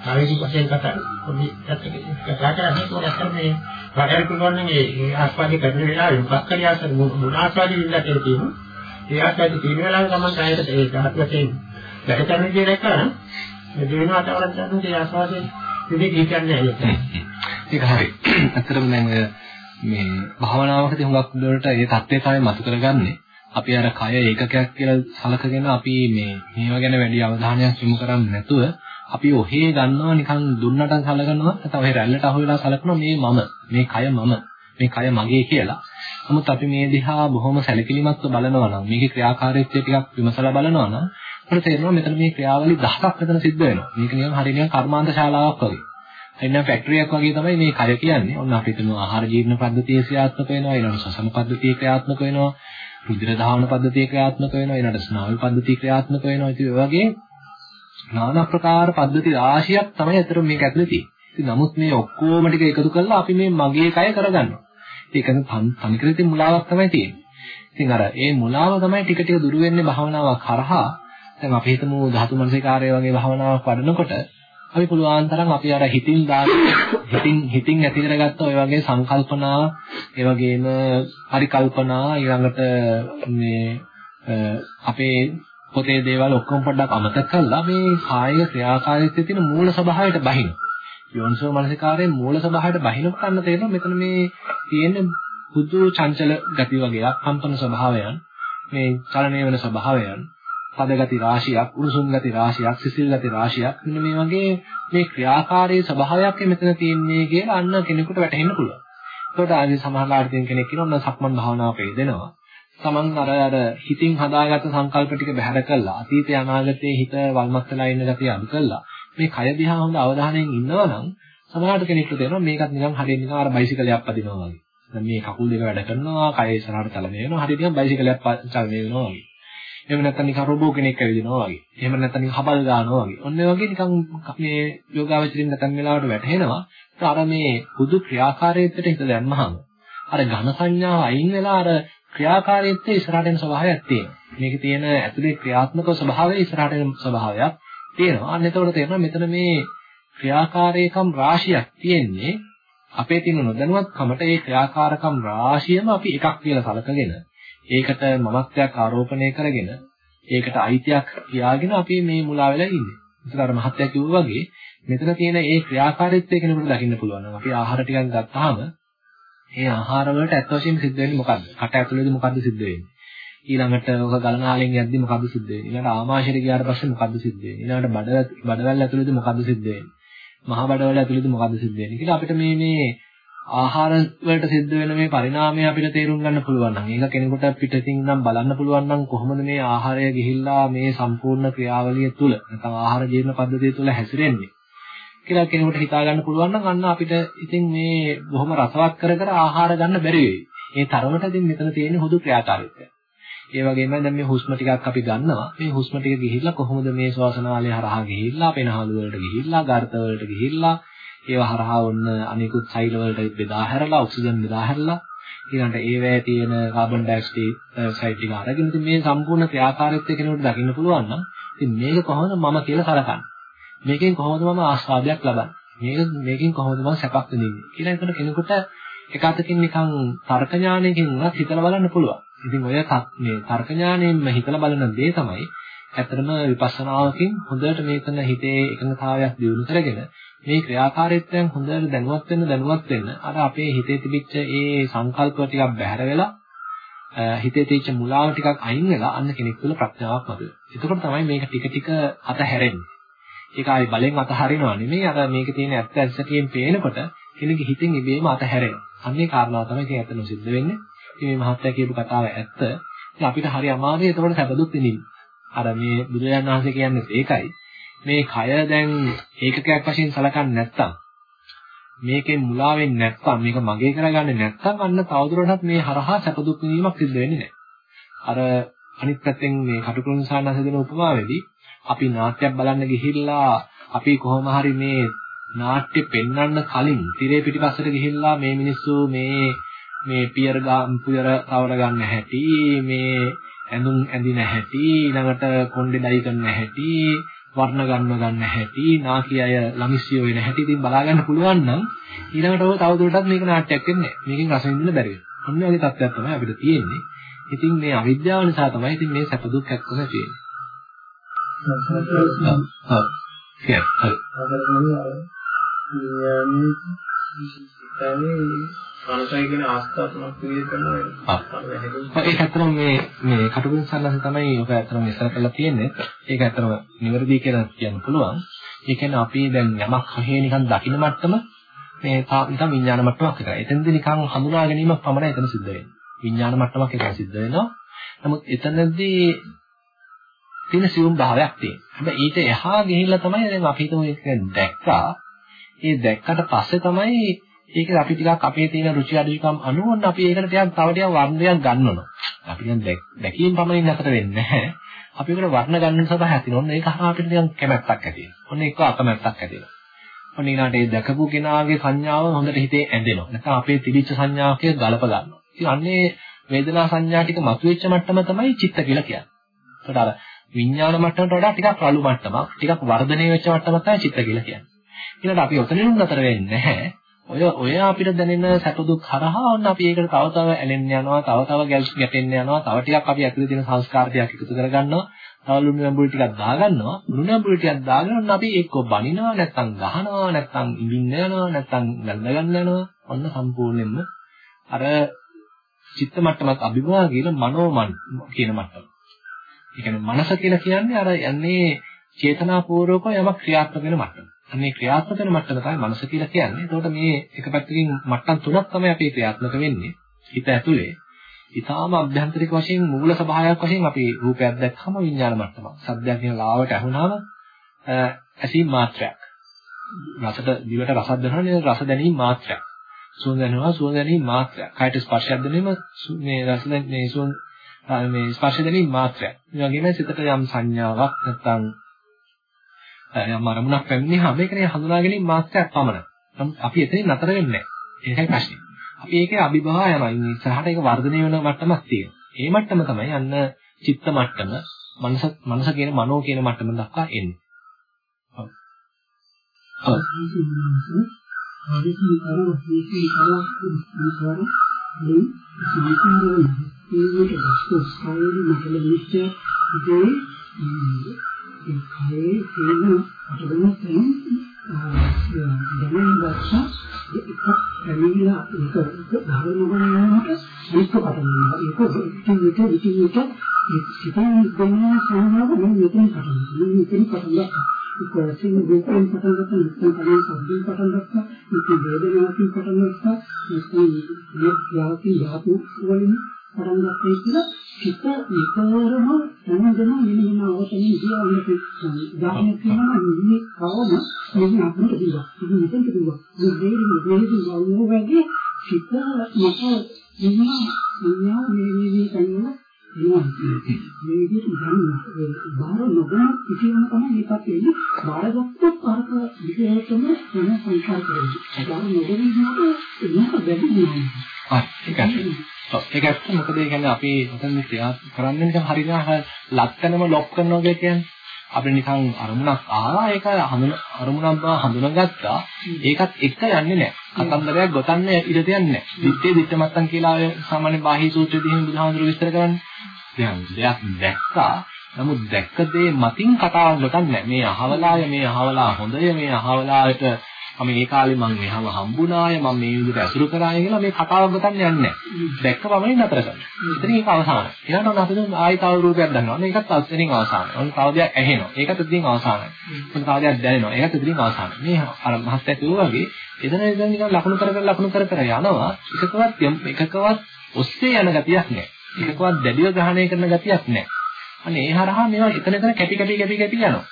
ආවේගික වශයෙන් කතා පොඩි කතා කරන්නේ කොහොමද මේ වඩාරි පුළුවන් නම් ඒ ආස්වාදේ කරන වෙලාවෙ මොකක් හරි ආසන මොන ආස්වාදේ ඉන්නද කියලා තියෙනවා ඒ ආස්වාදේ තියෙන වෙලාවෙ තමයි කායයට ඒ ගහත් වශයෙන් වැඩ කරන දේ දැක්කම මේ දෙවෙනි අතවරක් ගන්න ඒ ආස්වාදේ විදිහ කියන්නේ නැහැ ඒක හරි. ඇත්තටම දැන් මේ භාවනාවකදී හුඟක් දුරට ඒ தත්ත්වය තමයි මතු කරගන්නේ. අපි අර කය ඒකකයක් කියලා සලකගෙන අපි මේ මේවා ගැන වැඩි අවධානයක් යොමු කරන්නේ නැතුව අපි ඔහේ ගන්නවා නිකන් දුන්නට සලකනවා නැත්නම් ඔහේ රැල්ලට අහු වෙලා සලකනවා මේ මම මේ කය මම මේ කය මගේ කියලා. නමුත් අපි මේ දිහා බොහොම සැලකිලිමත්ව බලනවා නම් මේකේ ක්‍රියාකාරීත්වය ටිකක් විමසලා බලනවා නම් අපිට තේරෙනවා මෙතන මේ ක්‍රියාවලිය දහසක් මෙතන සිද්ධ වෙනවා. මේක නිකන් හරියට කර්මාන්ත ශාලාවක් වගේ. එන්න ෆැක්ටරියක් වගේ තමයි මේ කය කියන්නේ. ඔන්න අපි හිතමු ආහාර ජීර්ණ පද්ධතිය ක්‍රියාත්මක වෙනවා, ඊළඟ ශ්වසන පද්ධතිය ක්‍රියාත්මක වෙනවා, රුධිර ධාවන පද්ධතිය ක්‍රියාත්මක වෙනවා, ඊළඟ ස්නායු පද්ධතිය ක්‍රියාත්මක වෙනවා. ඉතින් ඒ වගේ নানা ප්‍රකාර පද්ධති රාශියක් තමයි අතර මේක ඇතුලේ තියෙන්නේ. ඉතින් නමුත් මේ ඔක්කොම ටික එකතු කරලා අපි මේ මගේ කය කරගන්නවා. ඒක තනිකරින් මුලාවක් තමයි තියෙන්නේ. ඉතින් අර ඒ මුලාව තමයි ටික ටික දුරු වෙන්නේ භාවනාවක් කරහා. දැන් අපි හිතමු ධාතු මනසිකාරය වගේ භාවනාවක් වඩනකොට අපි පුළුවන් තරම් අපි අර හිතින් දාන හිතින් හිතින් ඇති කරගත්ත ඔය වගේ සංකල්පනා ඒ වගේම පරිකල්පනා ඊළඟට මේ අපේ පොතේ දේවල් ඔක්කොම පොඩ්ඩක් අමතක කරලා මේ කායික ක්‍රියාකාරීත්වයේ තියෙන මූල ස්වභාවයට බහින. යෝනිසෝ මනසිකාරයේ මූල ස්වභාවයට බහිනකොට අන්න තේරෙනවා මෙතන මේ තියෙන බුදු චංචල ගති වගේක් කම්පන ස්වභාවයන් මේ චලනය වෙන ස්වභාවයන් පද ගති රාශියක් උණුසුම් ගති රාශියක් සිසිල් ගති රාශියක් මෙන්න මේ වගේ මේ ක්‍රියාකාරී ස්වභාවයක් මෙතන තියෙන්නේ කියලා අන්න කෙනෙකුට වැටහෙන්න පුළුවන්. ඒකට ආදී සමහරවිට කෙනෙක් කියනවා නම් සක්මන් භාවනාව වේදෙනවා. තමන් අර අර හිතින් හදාගත්ත සංකල්ප ටික බැහැර කළා අතීතේ අනාගතේ හිත වල්මත් වෙලා ඉන්න ගතිය අඩු කළා මේ කය දිහා හොඳ අවධානයෙන් ඉන්නවා නම් සමහරවිට කෙනෙක්ට තේරෙනවා මේකත් නිකන් හරියට නිකන් අර බයිසිකලයක් පදිනවා වගේ. දැන් මේ කකුල් දෙක වැඩ කරනවා කය ඉස්සරහට චලනය වෙනවා හරියට නිකන් බයිසිකලයක් චලනය වෙනවා වගේ. එහෙම නැත්නම් නිකන් රොබෝ කෙනෙක් ඇවිදිනවා වගේ. එහෙම නැත්නම් නිකන් හබල් ගන්නවා වගේ. ඔන්න ඒ වගේ නිකන් මේ යෝගාවචරින් නැත්නම් වෙලාවට වැටහෙනවා. අර මේ බුදු ක්‍රියාකාරීත්වයට හිත දැම්මහම අර ඝන සංඥාව අයින් වෙලා අර ක්‍රියාකාරීත්වයේ ඉස්සරහට එන ස්වභාවයක් තියෙනවා. මේකේ තියෙන ඇතුලේ ක්‍රියාත්මක ස්වභාවයේ ඉස්සරහට එන ස්වභාවයක් තියෙනවා. අන්න එතකොට තේරෙනවා මෙතන මේ ක්‍රියාකාරීකම් රාශියක් තියෙන්නේ අපේ තියෙන නොදැනුවත්කමට ඒ ක්‍රියාකාරකම් රාශියම අපි එකක් කියලා සලකගෙන ඒකට මමත්වයක් ආරෝපණය කරගෙන ඒකට අයිතියක් කියාගෙන අපි මේ මුලා වෙලා ඉන්නේ. ඒකට අර මහත්ය කිව්වා වගේ මෙතන තියෙන ඒ ක්‍රියාකාරීත්වය කෙනෙකුට දකින්න පුළුවන්. අපි ආහාර ටිකක් ගත්තාම ඒ ආහාර වලට ඇත්ත වශයෙන්ම සිද්ධ වෙන්නේ මොකද්ද? කට ඇතුළේදී මොකද්ද සිද්ධ වෙන්නේ? ඊළඟට ඔක ගලනාලෙන් යද්දි මොකද්ද සිද්ධ වෙන්නේ? ඊළඟට ආමාශයට ගියාට පස්සේ මොකද්ද සිද්ධ වෙන්නේ? ඊළඟට බඩ බඩවැල් ඇතුළේදී මොකද්ද සිද්ධ වෙන්නේ? මහා බඩවැල් ඇතුළේදී මොකද්ද සිද්ධ වෙන්නේ කියලා අපිට මේ මේ ආහාර වලට සිද්ධ වෙන මේ පරිණාමය අපිට තේරුම් ගන්න පුළුවන් නම් ඒක කෙනෙකුට පිටින් නම් බලන්න පුළුවන් නම් කොහොමද මේ ආහාරය ගිහිල්ලා මේ සම්පූර්ණ ක්‍රියාවලිය තුළ නැත්නම් ආහාර ජීර්ණ පද්ධතිය තුළ හැසිරෙන්නේ කියලා කෙනෙකුට හිතා ගන්න පුළුවන් නම් අන්න අපිට ඉතින් මේ බොහොම රසවත් කර කර ආහාර ගන්න බැරි වෙයි. ඒ තරමට ඉතින් මෙතන තියෙන හුදු ක්‍රියාකාරීත්වය. ඒ වගේම දැන් මේ හුස්ම ටිකක් අපි ගන්නවා. මේ හුස්ම ටික ගිහිල්ලා කොහොමද මේ ශ්වාසනාලය හරහා ගිහිල්ලා පෙනහළු වලට ගිහිල්ලා ගර්ත වලට ගිහිල්ලා ඒවා හරහා ඔන්න අනිකුත් සෛල වලට බෙදා හැරලා ඔක්සිජන් බෙදා හැරලා ඊළඟට ඒවැය තියෙන කාබන් ඩයොක්සයිඩ් ටික අරගෙන ඉතින් මේ සම්පූර්ණ ක්‍රියාකාරීත්වය කෙනෙකුට දකින්න පුළුවන් නම් ඉතින් මේක කොහොමද මම කියලා සලකන්නේ මේකෙන් කොහොමද මම ආස්වාදයක් ලබන්නේ? මේක මේකෙන් කොහොමද මම සැපක් විඳින්නේ? කියලා එතන කෙනෙකුට එක අතකින් නිකන් තර්ක ඥානයකින් උනත් හිතලා බලන්න පුළුවන්. ඉතින් ඔය මේ තර්ක ඥානයෙන්ම හිතලා බලන දේ තමයි ඇත්තටම විපස්සනාවකින් හොඳට මේකන හිතේ එකඟතාවයක් දියුණු කරගෙන මේ ක්‍රියාකාරීත්වයන් හොඳට දැනුවත් වෙන්න දැනුවත් වෙන්න අර අපේ හිතේ තිබිච්ච ඒ සංකල්ප ටිකක් බැහැර වෙලා හිතේ තියෙච්ච මුලාව ටිකක් අයින් වෙලා අන්න කෙනෙක් තුළ ප්‍රඥාවක් මතුවෙනවා. එතකොට තමයි මේක ටික ටික අතහැරෙන්නේ. ඒක ආයි බලෙන් අතහරිනවා නෙමෙයි අර මේකේ තියෙන ඇත්ත ඇත්තටියෙන් පේනකොට කෙනෙක්ගේ හිතෙන් ඉබේම අතහැරෙනවා. අන්නේ කාරණාව තමයි ඉතින් ඇත්තම සිද්ධ වෙන්නේ. ඉතින් මේ මහත්තයා කියපු කතාව ඇත්ත. ඉතින් අපිට හරි අමාරුයි එතකොට සැප දුක් විඳින්න. අර මේ බුදුරජාණන් වහන්සේ කියන්නේ ඒකයි. මේ කය දැන් ඒකකයක් වශයෙන් සලකන්නේ නැත්තම් මේකෙන් මුලා වෙන්නේ නැත්තම් මේක මගේ කරගන්නේ නැත්තම් අන්න තවදුරටත් මේ හරහා සැප දුක් විඳීමක් සිද්ධ වෙන්නේ නැහැ. අර අනිත් පැත්තෙන් මේ කටුකුරුන් සානස දෙන උපමාවේදී අපි නාට්‍යයක් බලන්න ගිහිල්ලා අපි කොහොම හරි මේ නාට්‍ය පෙන්වන්න කලින් තිරේ පිටිපස්සට ගිහිල්ලා මේ මිනිස්සු මේ මේ පියර පුයර තවර ගන්න හැටි මේ ඇඳුම් ඇඳින හැටි ඊළඟට කොණ්ඩේ ඩයි කරන හැටි වර්ණ ගන්න ගන්න හැටි නාකි අය ළමිස්සියෝ වෙන හැටි ඉතින් බලා ගන්න පුළුවන් නම් ඊළඟට ඔය තවදුරටත් මේක නාට්‍යයක් වෙන්නේ නැහැ. මේකෙන් රස විඳින්න බැරි වෙනවා. අන්න වගේ තත්ත්වයක් තමයි අපිට තියෙන්නේ. ඉතින් මේ අවිද්‍යාව නිසා තමයි ඉතින් මේ සැප දුක් එක්කම තියෙන්නේ. ඔව්. හරි. හරි. මනසයි කියන අවස්ථා තුනක් විදිහට කරනවා ඒක ඇත්තටම මේ මේ කටුකුරුන් සන්නස තමයි ඔක ඇත්තටම ඉස්සර කරලා තියෙන්නේ. ඒක ඇත්තටම නිවැරදි කියලා කියන්න පුළුවන්. ඒ කියන්නේ අපි දැන් යමක් හේ නිකන් දකින්න මට්ටම මේ නිකන් විඥාන මට්ටමක් විතරයි. එතනදී නිකන් හඳුනා ගැනීමක් පමණයි එතන සිද්ධ වෙන්නේ. විඥාන මට්ටමක් එතන සිද්ධ වෙනවා. නමුත් එතනදී තියෙන සියුම් භාවයක් තියෙනවා. හැබැයි ඊට එහා ගිහිල්ලා තමයි දැන් අපි හිතමු ඒක දැක්කා. ඒ දැක්කට පස්සේ තමයි ඒක අපි ටිකක් අපේ තියෙන රුචි අරුචිකම් අනුව ඔන්න අපි ඒකට ටිකක් තව ටිකක් වර්ණයක් ගන්නවනවා. අපි දැන් දැකීම පමණින් නතර වෙන්නේ නැහැ. අපි ඒකට වර්ණ ගන්න සඳහා හැතින. ඔන්න ඒක හරහා අපිට ටිකක් කැමැත්තක් ඇති වෙනවා. ඔන්න ඒක අකමැත්තක් ඇති වෙනවා. ඔන්න ඊළාට ඒ දැකපු කෙනාගේ සංඥාව හොඳට හිතේ ඇඳෙනවා. නැත්නම් අපේ තිබිච්ච සංඥාවක ගලප ගන්නවා. ඉතින් අන්නේ වේදනා සංඥා ටික මතුවෙච්ච මට්ටම තමයි චිත්ත කියලා කියන්නේ. ඒකට අර විඥාන මට්ටමට වඩා ටිකක් රළු මට්ටමක්, ටිකක් වර්ධනය වෙච්ච මට්ටමක් තමයි චිත්ත කියලා කියන්නේ. ඊළඟට අපි ඔතනින් නතර වෙන්නේ නැහැ. ඔය ඔය අපිට දැනෙන සැප දුක් හරහා ඔන්න අපි ඒකට තව තව ඇලෙන්න යනවා තව තව ගැටෙන්න යනවා තව ටිකක් අපි ඇතුලේ තියෙන සංස්කාර ටිකක් එකතු කරගන්නවා තව ලුණු නැඹුරු ටිකක් දාගන්නවා ලුණු නැඹුරු ටිකක් දාගෙන ඔන්න අපි එක්ක බනිනවා නැත්නම් ගහනවා නැත්නම් ඉඳින්න යනවා නැත්නම් ගන්න ගන්න යනවා ඔන්න සම්පූර්ණයෙන්ම අර චිත්ත මට්ටමක් අභිභවා කියලා මනෝමන් කියන මට්ටම. ඒ කියන්නේ මනස කියලා කියන්නේ අර යන්නේ චේතනාපූර්වක යමක් ක්‍රියාත්මක වෙන මට්ටම. මේ ක්‍රියාත්මක වෙන මට්ටම තමයි මනස කියලා කියන්නේ. එතකොට මේ එක පැත්තකින් මට්ටම් තුනක් තමයි අපි ක්‍රියාත්මක වෙන්නේ. හිත ඇතුලේ. ඊටාම අභ්‍යන්තරික වශයෙන් මූල ස්වභාවයක් වශයෙන් අපි රූපයක් දැක්කම විඥාන මට්ටම. සද්දයක් කියන ලාවට ඇහුණාම ඇසීම් මාත්‍රයක්. රසට දිවට රසක් දැනෙනවා රස දැනීම මාත්‍රයක්. සුවඳ දැනෙනවා සුවඳ දැනීම මාත්‍රයක්. කයට ස්පර්ශයක් දැනීම මේ රස මේ සුවඳ මේ ස්පර්ශ දැනීම මාත්‍රයක්. ඒ වගේම සිතට යම් සංඥාවක් නැත්නම් යම් අරමුණක් පැමිණෙහම මේකනේ හඳුනා ගැනීම මාත්‍රයක් පමණයි. නමුත් අපි එතනින් නතර වෙන්නේ නැහැ. ඒකයි ප්‍රශ්නේ. අපි ඒකේ අභිභවා යනවා. ඉතින් ඉස්සරහට ඒක වර්ධනය වෙන මට්ටමක් තියෙනවා. ඒ මට්ටම තමයි අන්න චිත්ත මට්ටම, මනස මනස කියන මනෝ කියන මට්ටම දක්වා එන්නේ. ඔව්. ඔව්. ඒ ඒ කයේ තියෙන අතලොස්සෙන් දැනෙන දැක්ෂ ඒක පැමිණිලා ඒක ධර්ම ගණනකට මේක පටන් ඒක විචිත විචිත සිතෙන් දෙන සංඥාව මම මෙතන පටන් ගන්නවා මෙතන පටන් ගන්නවා ඒක වශයෙන් රූපයෙන් පටන් ගත්තා නැත්නම් කලින් සබ්දයෙන් පටන් ගත්තා ඒක වේදනාවකින් පටන් ගත්තා නැත්නම් මේ යාති ධාතු වලින් පටන් ගත්තා කියලා සිත විතරම දැනගෙන මෙන්න අවතනින් කියන්නේ උදාහරණයක් කියනවා නිදි කවම මෙන්න අපිට දිනවා ඉතින් මෙතෙන්ට දිනවා මේ දෙයින් දෙයින් වුණු වගේ සිත මට මෙන්න මෙන්න මේ මේ කන්නේ එනවා මේ විදිහට ගන්න ඒ බාර නොගන පිටියම තමයි මේකත් එන්නේ බාරගත්තොත් අරක විදිහටම වෙන සංස්කාර කරන්නේ බාර නොගන ඉන්නකොට ඒක බැරි නෑ ආ ඒකයි ඒක ඇත්ත මොකද ඒ කියන්නේ අපි හිතන්නේ ක්‍රියා කරන්නේ නිකන් හරියට ලක්කනම ලොක් කරනවා කියන්නේ අපිට නිකන් අරමුණක් ආවා ඒක හඳුන අරමුණක් බව හඳුනගත්තා ඒකත් එක යන්නේ නැහැ කතන්දරයක් ගොතන්නේ ඉඩ දෙන්නේ නැහැ දිත්තේ දිත්ත මත්තන් කියලා ඔය සාමාන්‍ය බාහි සූත්‍රයේදී බුදුහාමුදුරුවෝ විස්තර කරන්නේ දැන් දෙයක් දැක්කා නමුත් දැක්ක දේ මතින් කතාවක් ගොතන්නේ මේ අහවලාය මේ අහවලා හොඳය මේ අහවලායට මම මේ කාලේ මම මෙහම හම්බුණාය මම මේ විදිහට අසුරු කරාය කියලා මේ කතාවක් ගොතන්නේ නැහැ. දැක්ක පමණින් නතර කරනවා. ඉතින් ඒක අවසානයි. ඊළඟට ඔන්න අපි දැන් ආයෙ තව රූපයක් දන්නවා. නේ ඒකත් අත්‍යන්තයෙන් අවසානයි. ඔන්න තව දෙයක් ඇහෙනවා. ඒකත් ඉතින් අවසානයි. ඔන්න තව දෙයක් දැනෙනවා. ඒකත් ඉතින් අවසානයි. මේ අර මහත්ය කිව්වා වගේ එදෙන එදෙන නිකන් ලකුණු කර කර ලකුණු කර කර යනවා. එකකවත් එකකවත් ඔස්සේ යන ගතියක් නැහැ. එකකවත් දැඩිව ග්‍රහණය කරන ගතියක් නැහැ. අනේ ඒ හරහා මේවා එතන එතන කැපි කැපි කැපි කැපි යනවා.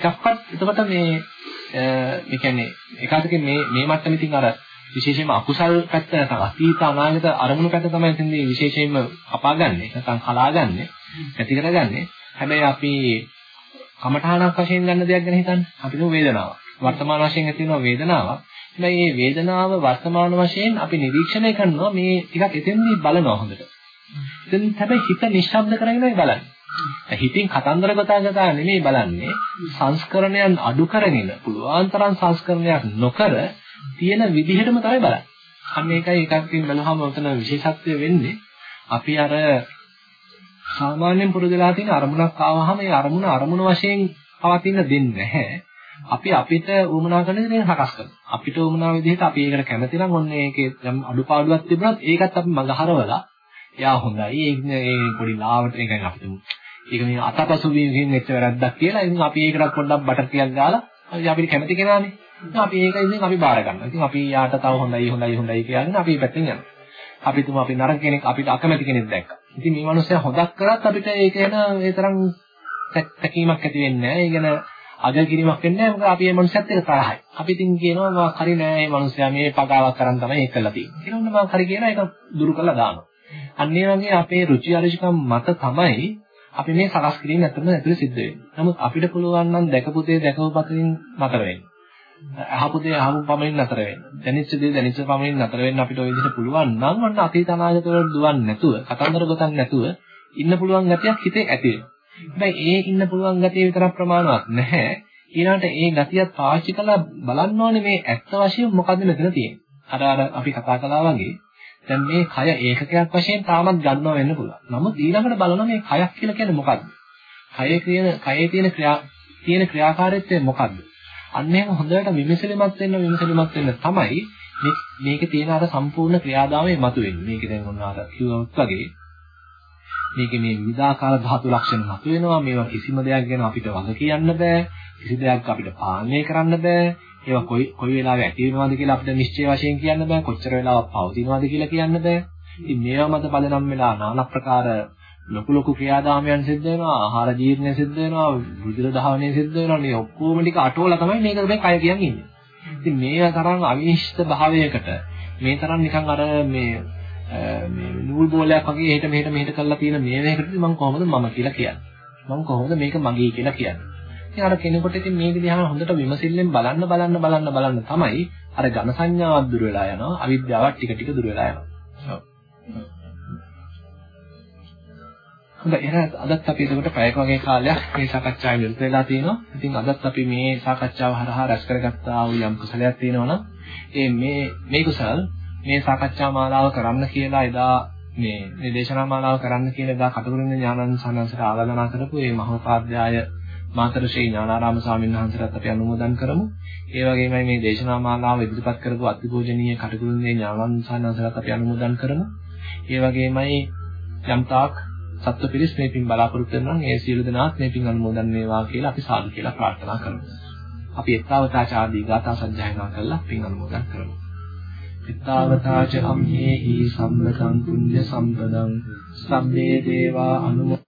එකක්වත් එතකොට මේ ඒ කියන්නේ ඒකාතකේ මේ මේ මට්ටමේ තින් අර විශේෂයෙන්ම අකුසල් පැත්ත නැත්නම් අතීත අනාගත අරමුණු පැත්ත තමයි එතනදී විශේෂයෙන්ම අපාගන්නේ නැත්නම් කලාගන්නේ ඇති කරගන්නේ හැබැයි අපි කමඨාණක් වශයෙන් ගන්න දෙයක් ගැන හිතන්නේ. අපි දුක වේදනාව වර්තමාන වශයෙන් ඇති වෙන වේදනාවක්. හැබැයි මේ වේදනාව වර්තමාන වශයෙන් අපි නිරීක්ෂණය කරනවා මේ ටිකක් එතෙන්දී බලනවා හොඳට. එතෙන් හැබැයි හිත නිශ්ශබ්ද කරගෙනයි බලන්නේ හිතින් කතන්දර කතා කතා නෙමෙයි බලන්නේ සංස්කරණයන් අඩු කරගෙන පුළුවන් තරම් සංස්කරණයක් නොකර තියෙන විදිහටම තමයි බලන්නේ. අන්න ඒකයි එකකින් බලහම උතන විශේෂත්වය වෙන්නේ අපි අර සාමාන්‍යයෙන් පුරුදුලා තියෙන අරමුණක් ආවහම ඒ අරමුණ අරමුණ වශයෙන් පවතින දෙන්නේ නැහැ. අපි අපිට උමනා කරන දේ සකස් කරනවා. අපිට උමනා විදිහට අපි ඒකට කැමති නම් ඔන්න ඒකේ අඩුපාඩුවක් තිබුණත් ඒකත් අපි මගහරවලා එයා හොඳයි. ඒ පොඩි ලාවට නිකන් අපිට ඒක මේ අතපසු වීමකින් වෙච්ච වැරද්දක් කියලා ඉතින් අපි ඒකට පොඩ්ඩක් බටර් ටිකක් දාලා අපිට කැමති කෙනානේ. ඉතින් අපි ඒක ඉතින් අපි බාර ගන්නවා. ඉතින් අපි යාට තව හොඳයි හොඳයි හොඳයි කියන්නේ අපි පැත්තෙන් යනවා. අපි තුමු අපි නරක කෙනෙක් අපිට අකමැති කෙනෙක් දැක්කා. ඉතින් මේ මිනිස්සයා හොදක් කරත් අපිට ඒක එන ඒ තරම් තැකීමක් ඇති වෙන්නේ නැහැ. ඒ කියන්නේ අග කිරීමක් වෙන්නේ නැහැ. මොකද අපි මේ මනුස්සයත් එක්ක තරහයි. අපි ඉතින් කියනවා මම හරි නෑ මේ මනුස්සයා මේ පගාවක් කරන් තමයි ඒක කළා තියෙන්නේ. කියලා. ඔන්න මම හරි කියලා ඒක දුරු කරලා දානවා. අන්න ඒ වගේ අපේ රුචි අරුචිකම් මත තමයි අපි මේ සකස් කිරීම ඇත්තටම ඇතුලේ සිද්ධ වෙන්නේ. නමුත් අපිට පුළුවන් නම් දැකපු දේ දැකපු පතරින් නතර වෙන්න. අහපු දේ අහපු පමණින් නතර වෙන්න. දැනෙච්ච දේ දැනෙච්ච පමණින් නතර වෙන්න අපිට ওই විදිහට පුළුවන් නම් අන්න අතීත අනාගත වලට දුවන්නේ නැතුව, කතන්දර ගොතන්නේ නැතුව ඉන්න පුළුවන් ගතියක් හිතේ ඇති වෙනවා. හැබැයි ඒ ඉන්න පුළුවන් ගතිය විතරක් ප්‍රමාණවත් නැහැ. ඊළඟට ඒ ගතියත් පාවිච්චි කරලා බලන්න ඕනේ මේ ඇත්ත වශයෙන් මොකද්ද මෙතන තියෙන්නේ. අර අර අපි කතා කළා වගේ දැන් මේ කය ඒකකයක් වශයෙන් තාමත් ගන්නව වෙන්න පුළුවන්. නමුත් ඊළඟට බලනවා මේ කයක් කියලා කියන්නේ මොකද්ද? කයේ කියන කයේ තියෙන ක්‍රියා තියෙන ක්‍රියාකාරීත්වය මොකද්ද? අන්න එහෙම හොඳට විමසලිමත් වෙන්න විමසලිමත් වෙන්න තමයි මේ මේකේ තියෙන අර සම්පූර්ණ ක්‍රියාදාමය මතුවෙන්නේ. මේක දැන් ඔන්න අර කිව්වොත් වගේ මේකේ මේ විවිධාකාර ධාතු ලක්ෂණ මතුවෙනවා. මේවා කිසිම දෙයක් ගැන අපිට වග කියන්න බෑ. කිසි දෙයක් අපිට පාලනය කරන්න බෑ. ඒවා කොයි කොයි වෙලාවෙ ඇති වෙනවද කියලා අපිට නිශ්චය වශයෙන් කියන්න බෑ. කොච්චර වෙලාවක් පවතිනවද කියලා කියන්න බෑ. ඉතින් මේවා මත පදනම් වෙලා নানা ප්‍රකාර ලොකු ලොකු ක්‍රියාදාමයන් සිද්ධ වෙනවා. ආහාර ජීර්ණය සිද්ධ වෙනවා. රුධිර දහවනය සිද්ධ වෙනවා. මේ ඔක්කොම ටික අටවලා තමයි මේක මේ කය කියන්නේ ඉන්නේ. ඉතින් මේ තරම් අවිනිශ්චිත භාවයකට මේ තරම් නිකන් අර මේ මේ නූල් බෝලයක් වගේ එහෙට මෙහෙට මෙහෙට කරලා තියෙන මේ වේකට මම කොහොමද මම කියලා කියන්නේ. මම කොහොමද මේක මගේ කියලා කියන්නේ. අර කෙනෙකුට ඉතින් මේක දිහා හොඳට විමසිල්ලෙන් බලන්න බලන්න බලන්න බලන්න තමයි අර ඝන සංඥාවක් දුර වෙලා යනවා අවිද්‍යාවක් ටික ටික දුර වෙලා යනවා. හොඳයි එහෙනම් අදත් අපි එතකොට පැයක වගේ කාලයක් මේ සාකච්ඡාවේ නිරත වෙලා තිනවා. ඉතින් අදත් අපි මේ සාකච්ඡාව හරහා රැස් කරගත්තා වූ යම් කුසලයක් තියෙනවා ඒ මේ මේ කුසල් මේ සාකච්ඡා මාලාව කරන්න කියලා එදා මේ මේ දේශනා මාලාව කරන්න කියලා එදා කටුකුරුන් ඥානන් සම්සාරට ආරාධනා කරපු මේ මහෝපාද්‍යය මාතර ශ්‍රී ඥානාරාම ස්වාමීන් වහන්සේලාත් අපි අනුමෝදන් කරමු. ඒ වගේමයි මේ දේශනා මාලාව ඉදිරිපත් කරපු අතිපූජනීය කටුකුරුන්ගේ ඥානන් සම්සාරට අපි අනුමෝදන් කරමු. ඒ වගේමයි යම් තාක් සත්ව පිරිස් මේ පින් බලාපොරොත්තු වෙනවා නම් ඒ සියලු දෙනාත් මේ පින් අනුමෝදන් වේවා කියලා අපි සාදු කියලා ප්‍රාර්ථනා කරමු. අපි එක්තාවතාචාදී ගාථා සජ්ජායනා කරලා පින් අනුමෝදන් කරමු. එක්තාවතාච අම්මේහි සම්බතං පුඤ්ඤ සම්පදං සම්මේ දේවා අනුමෝ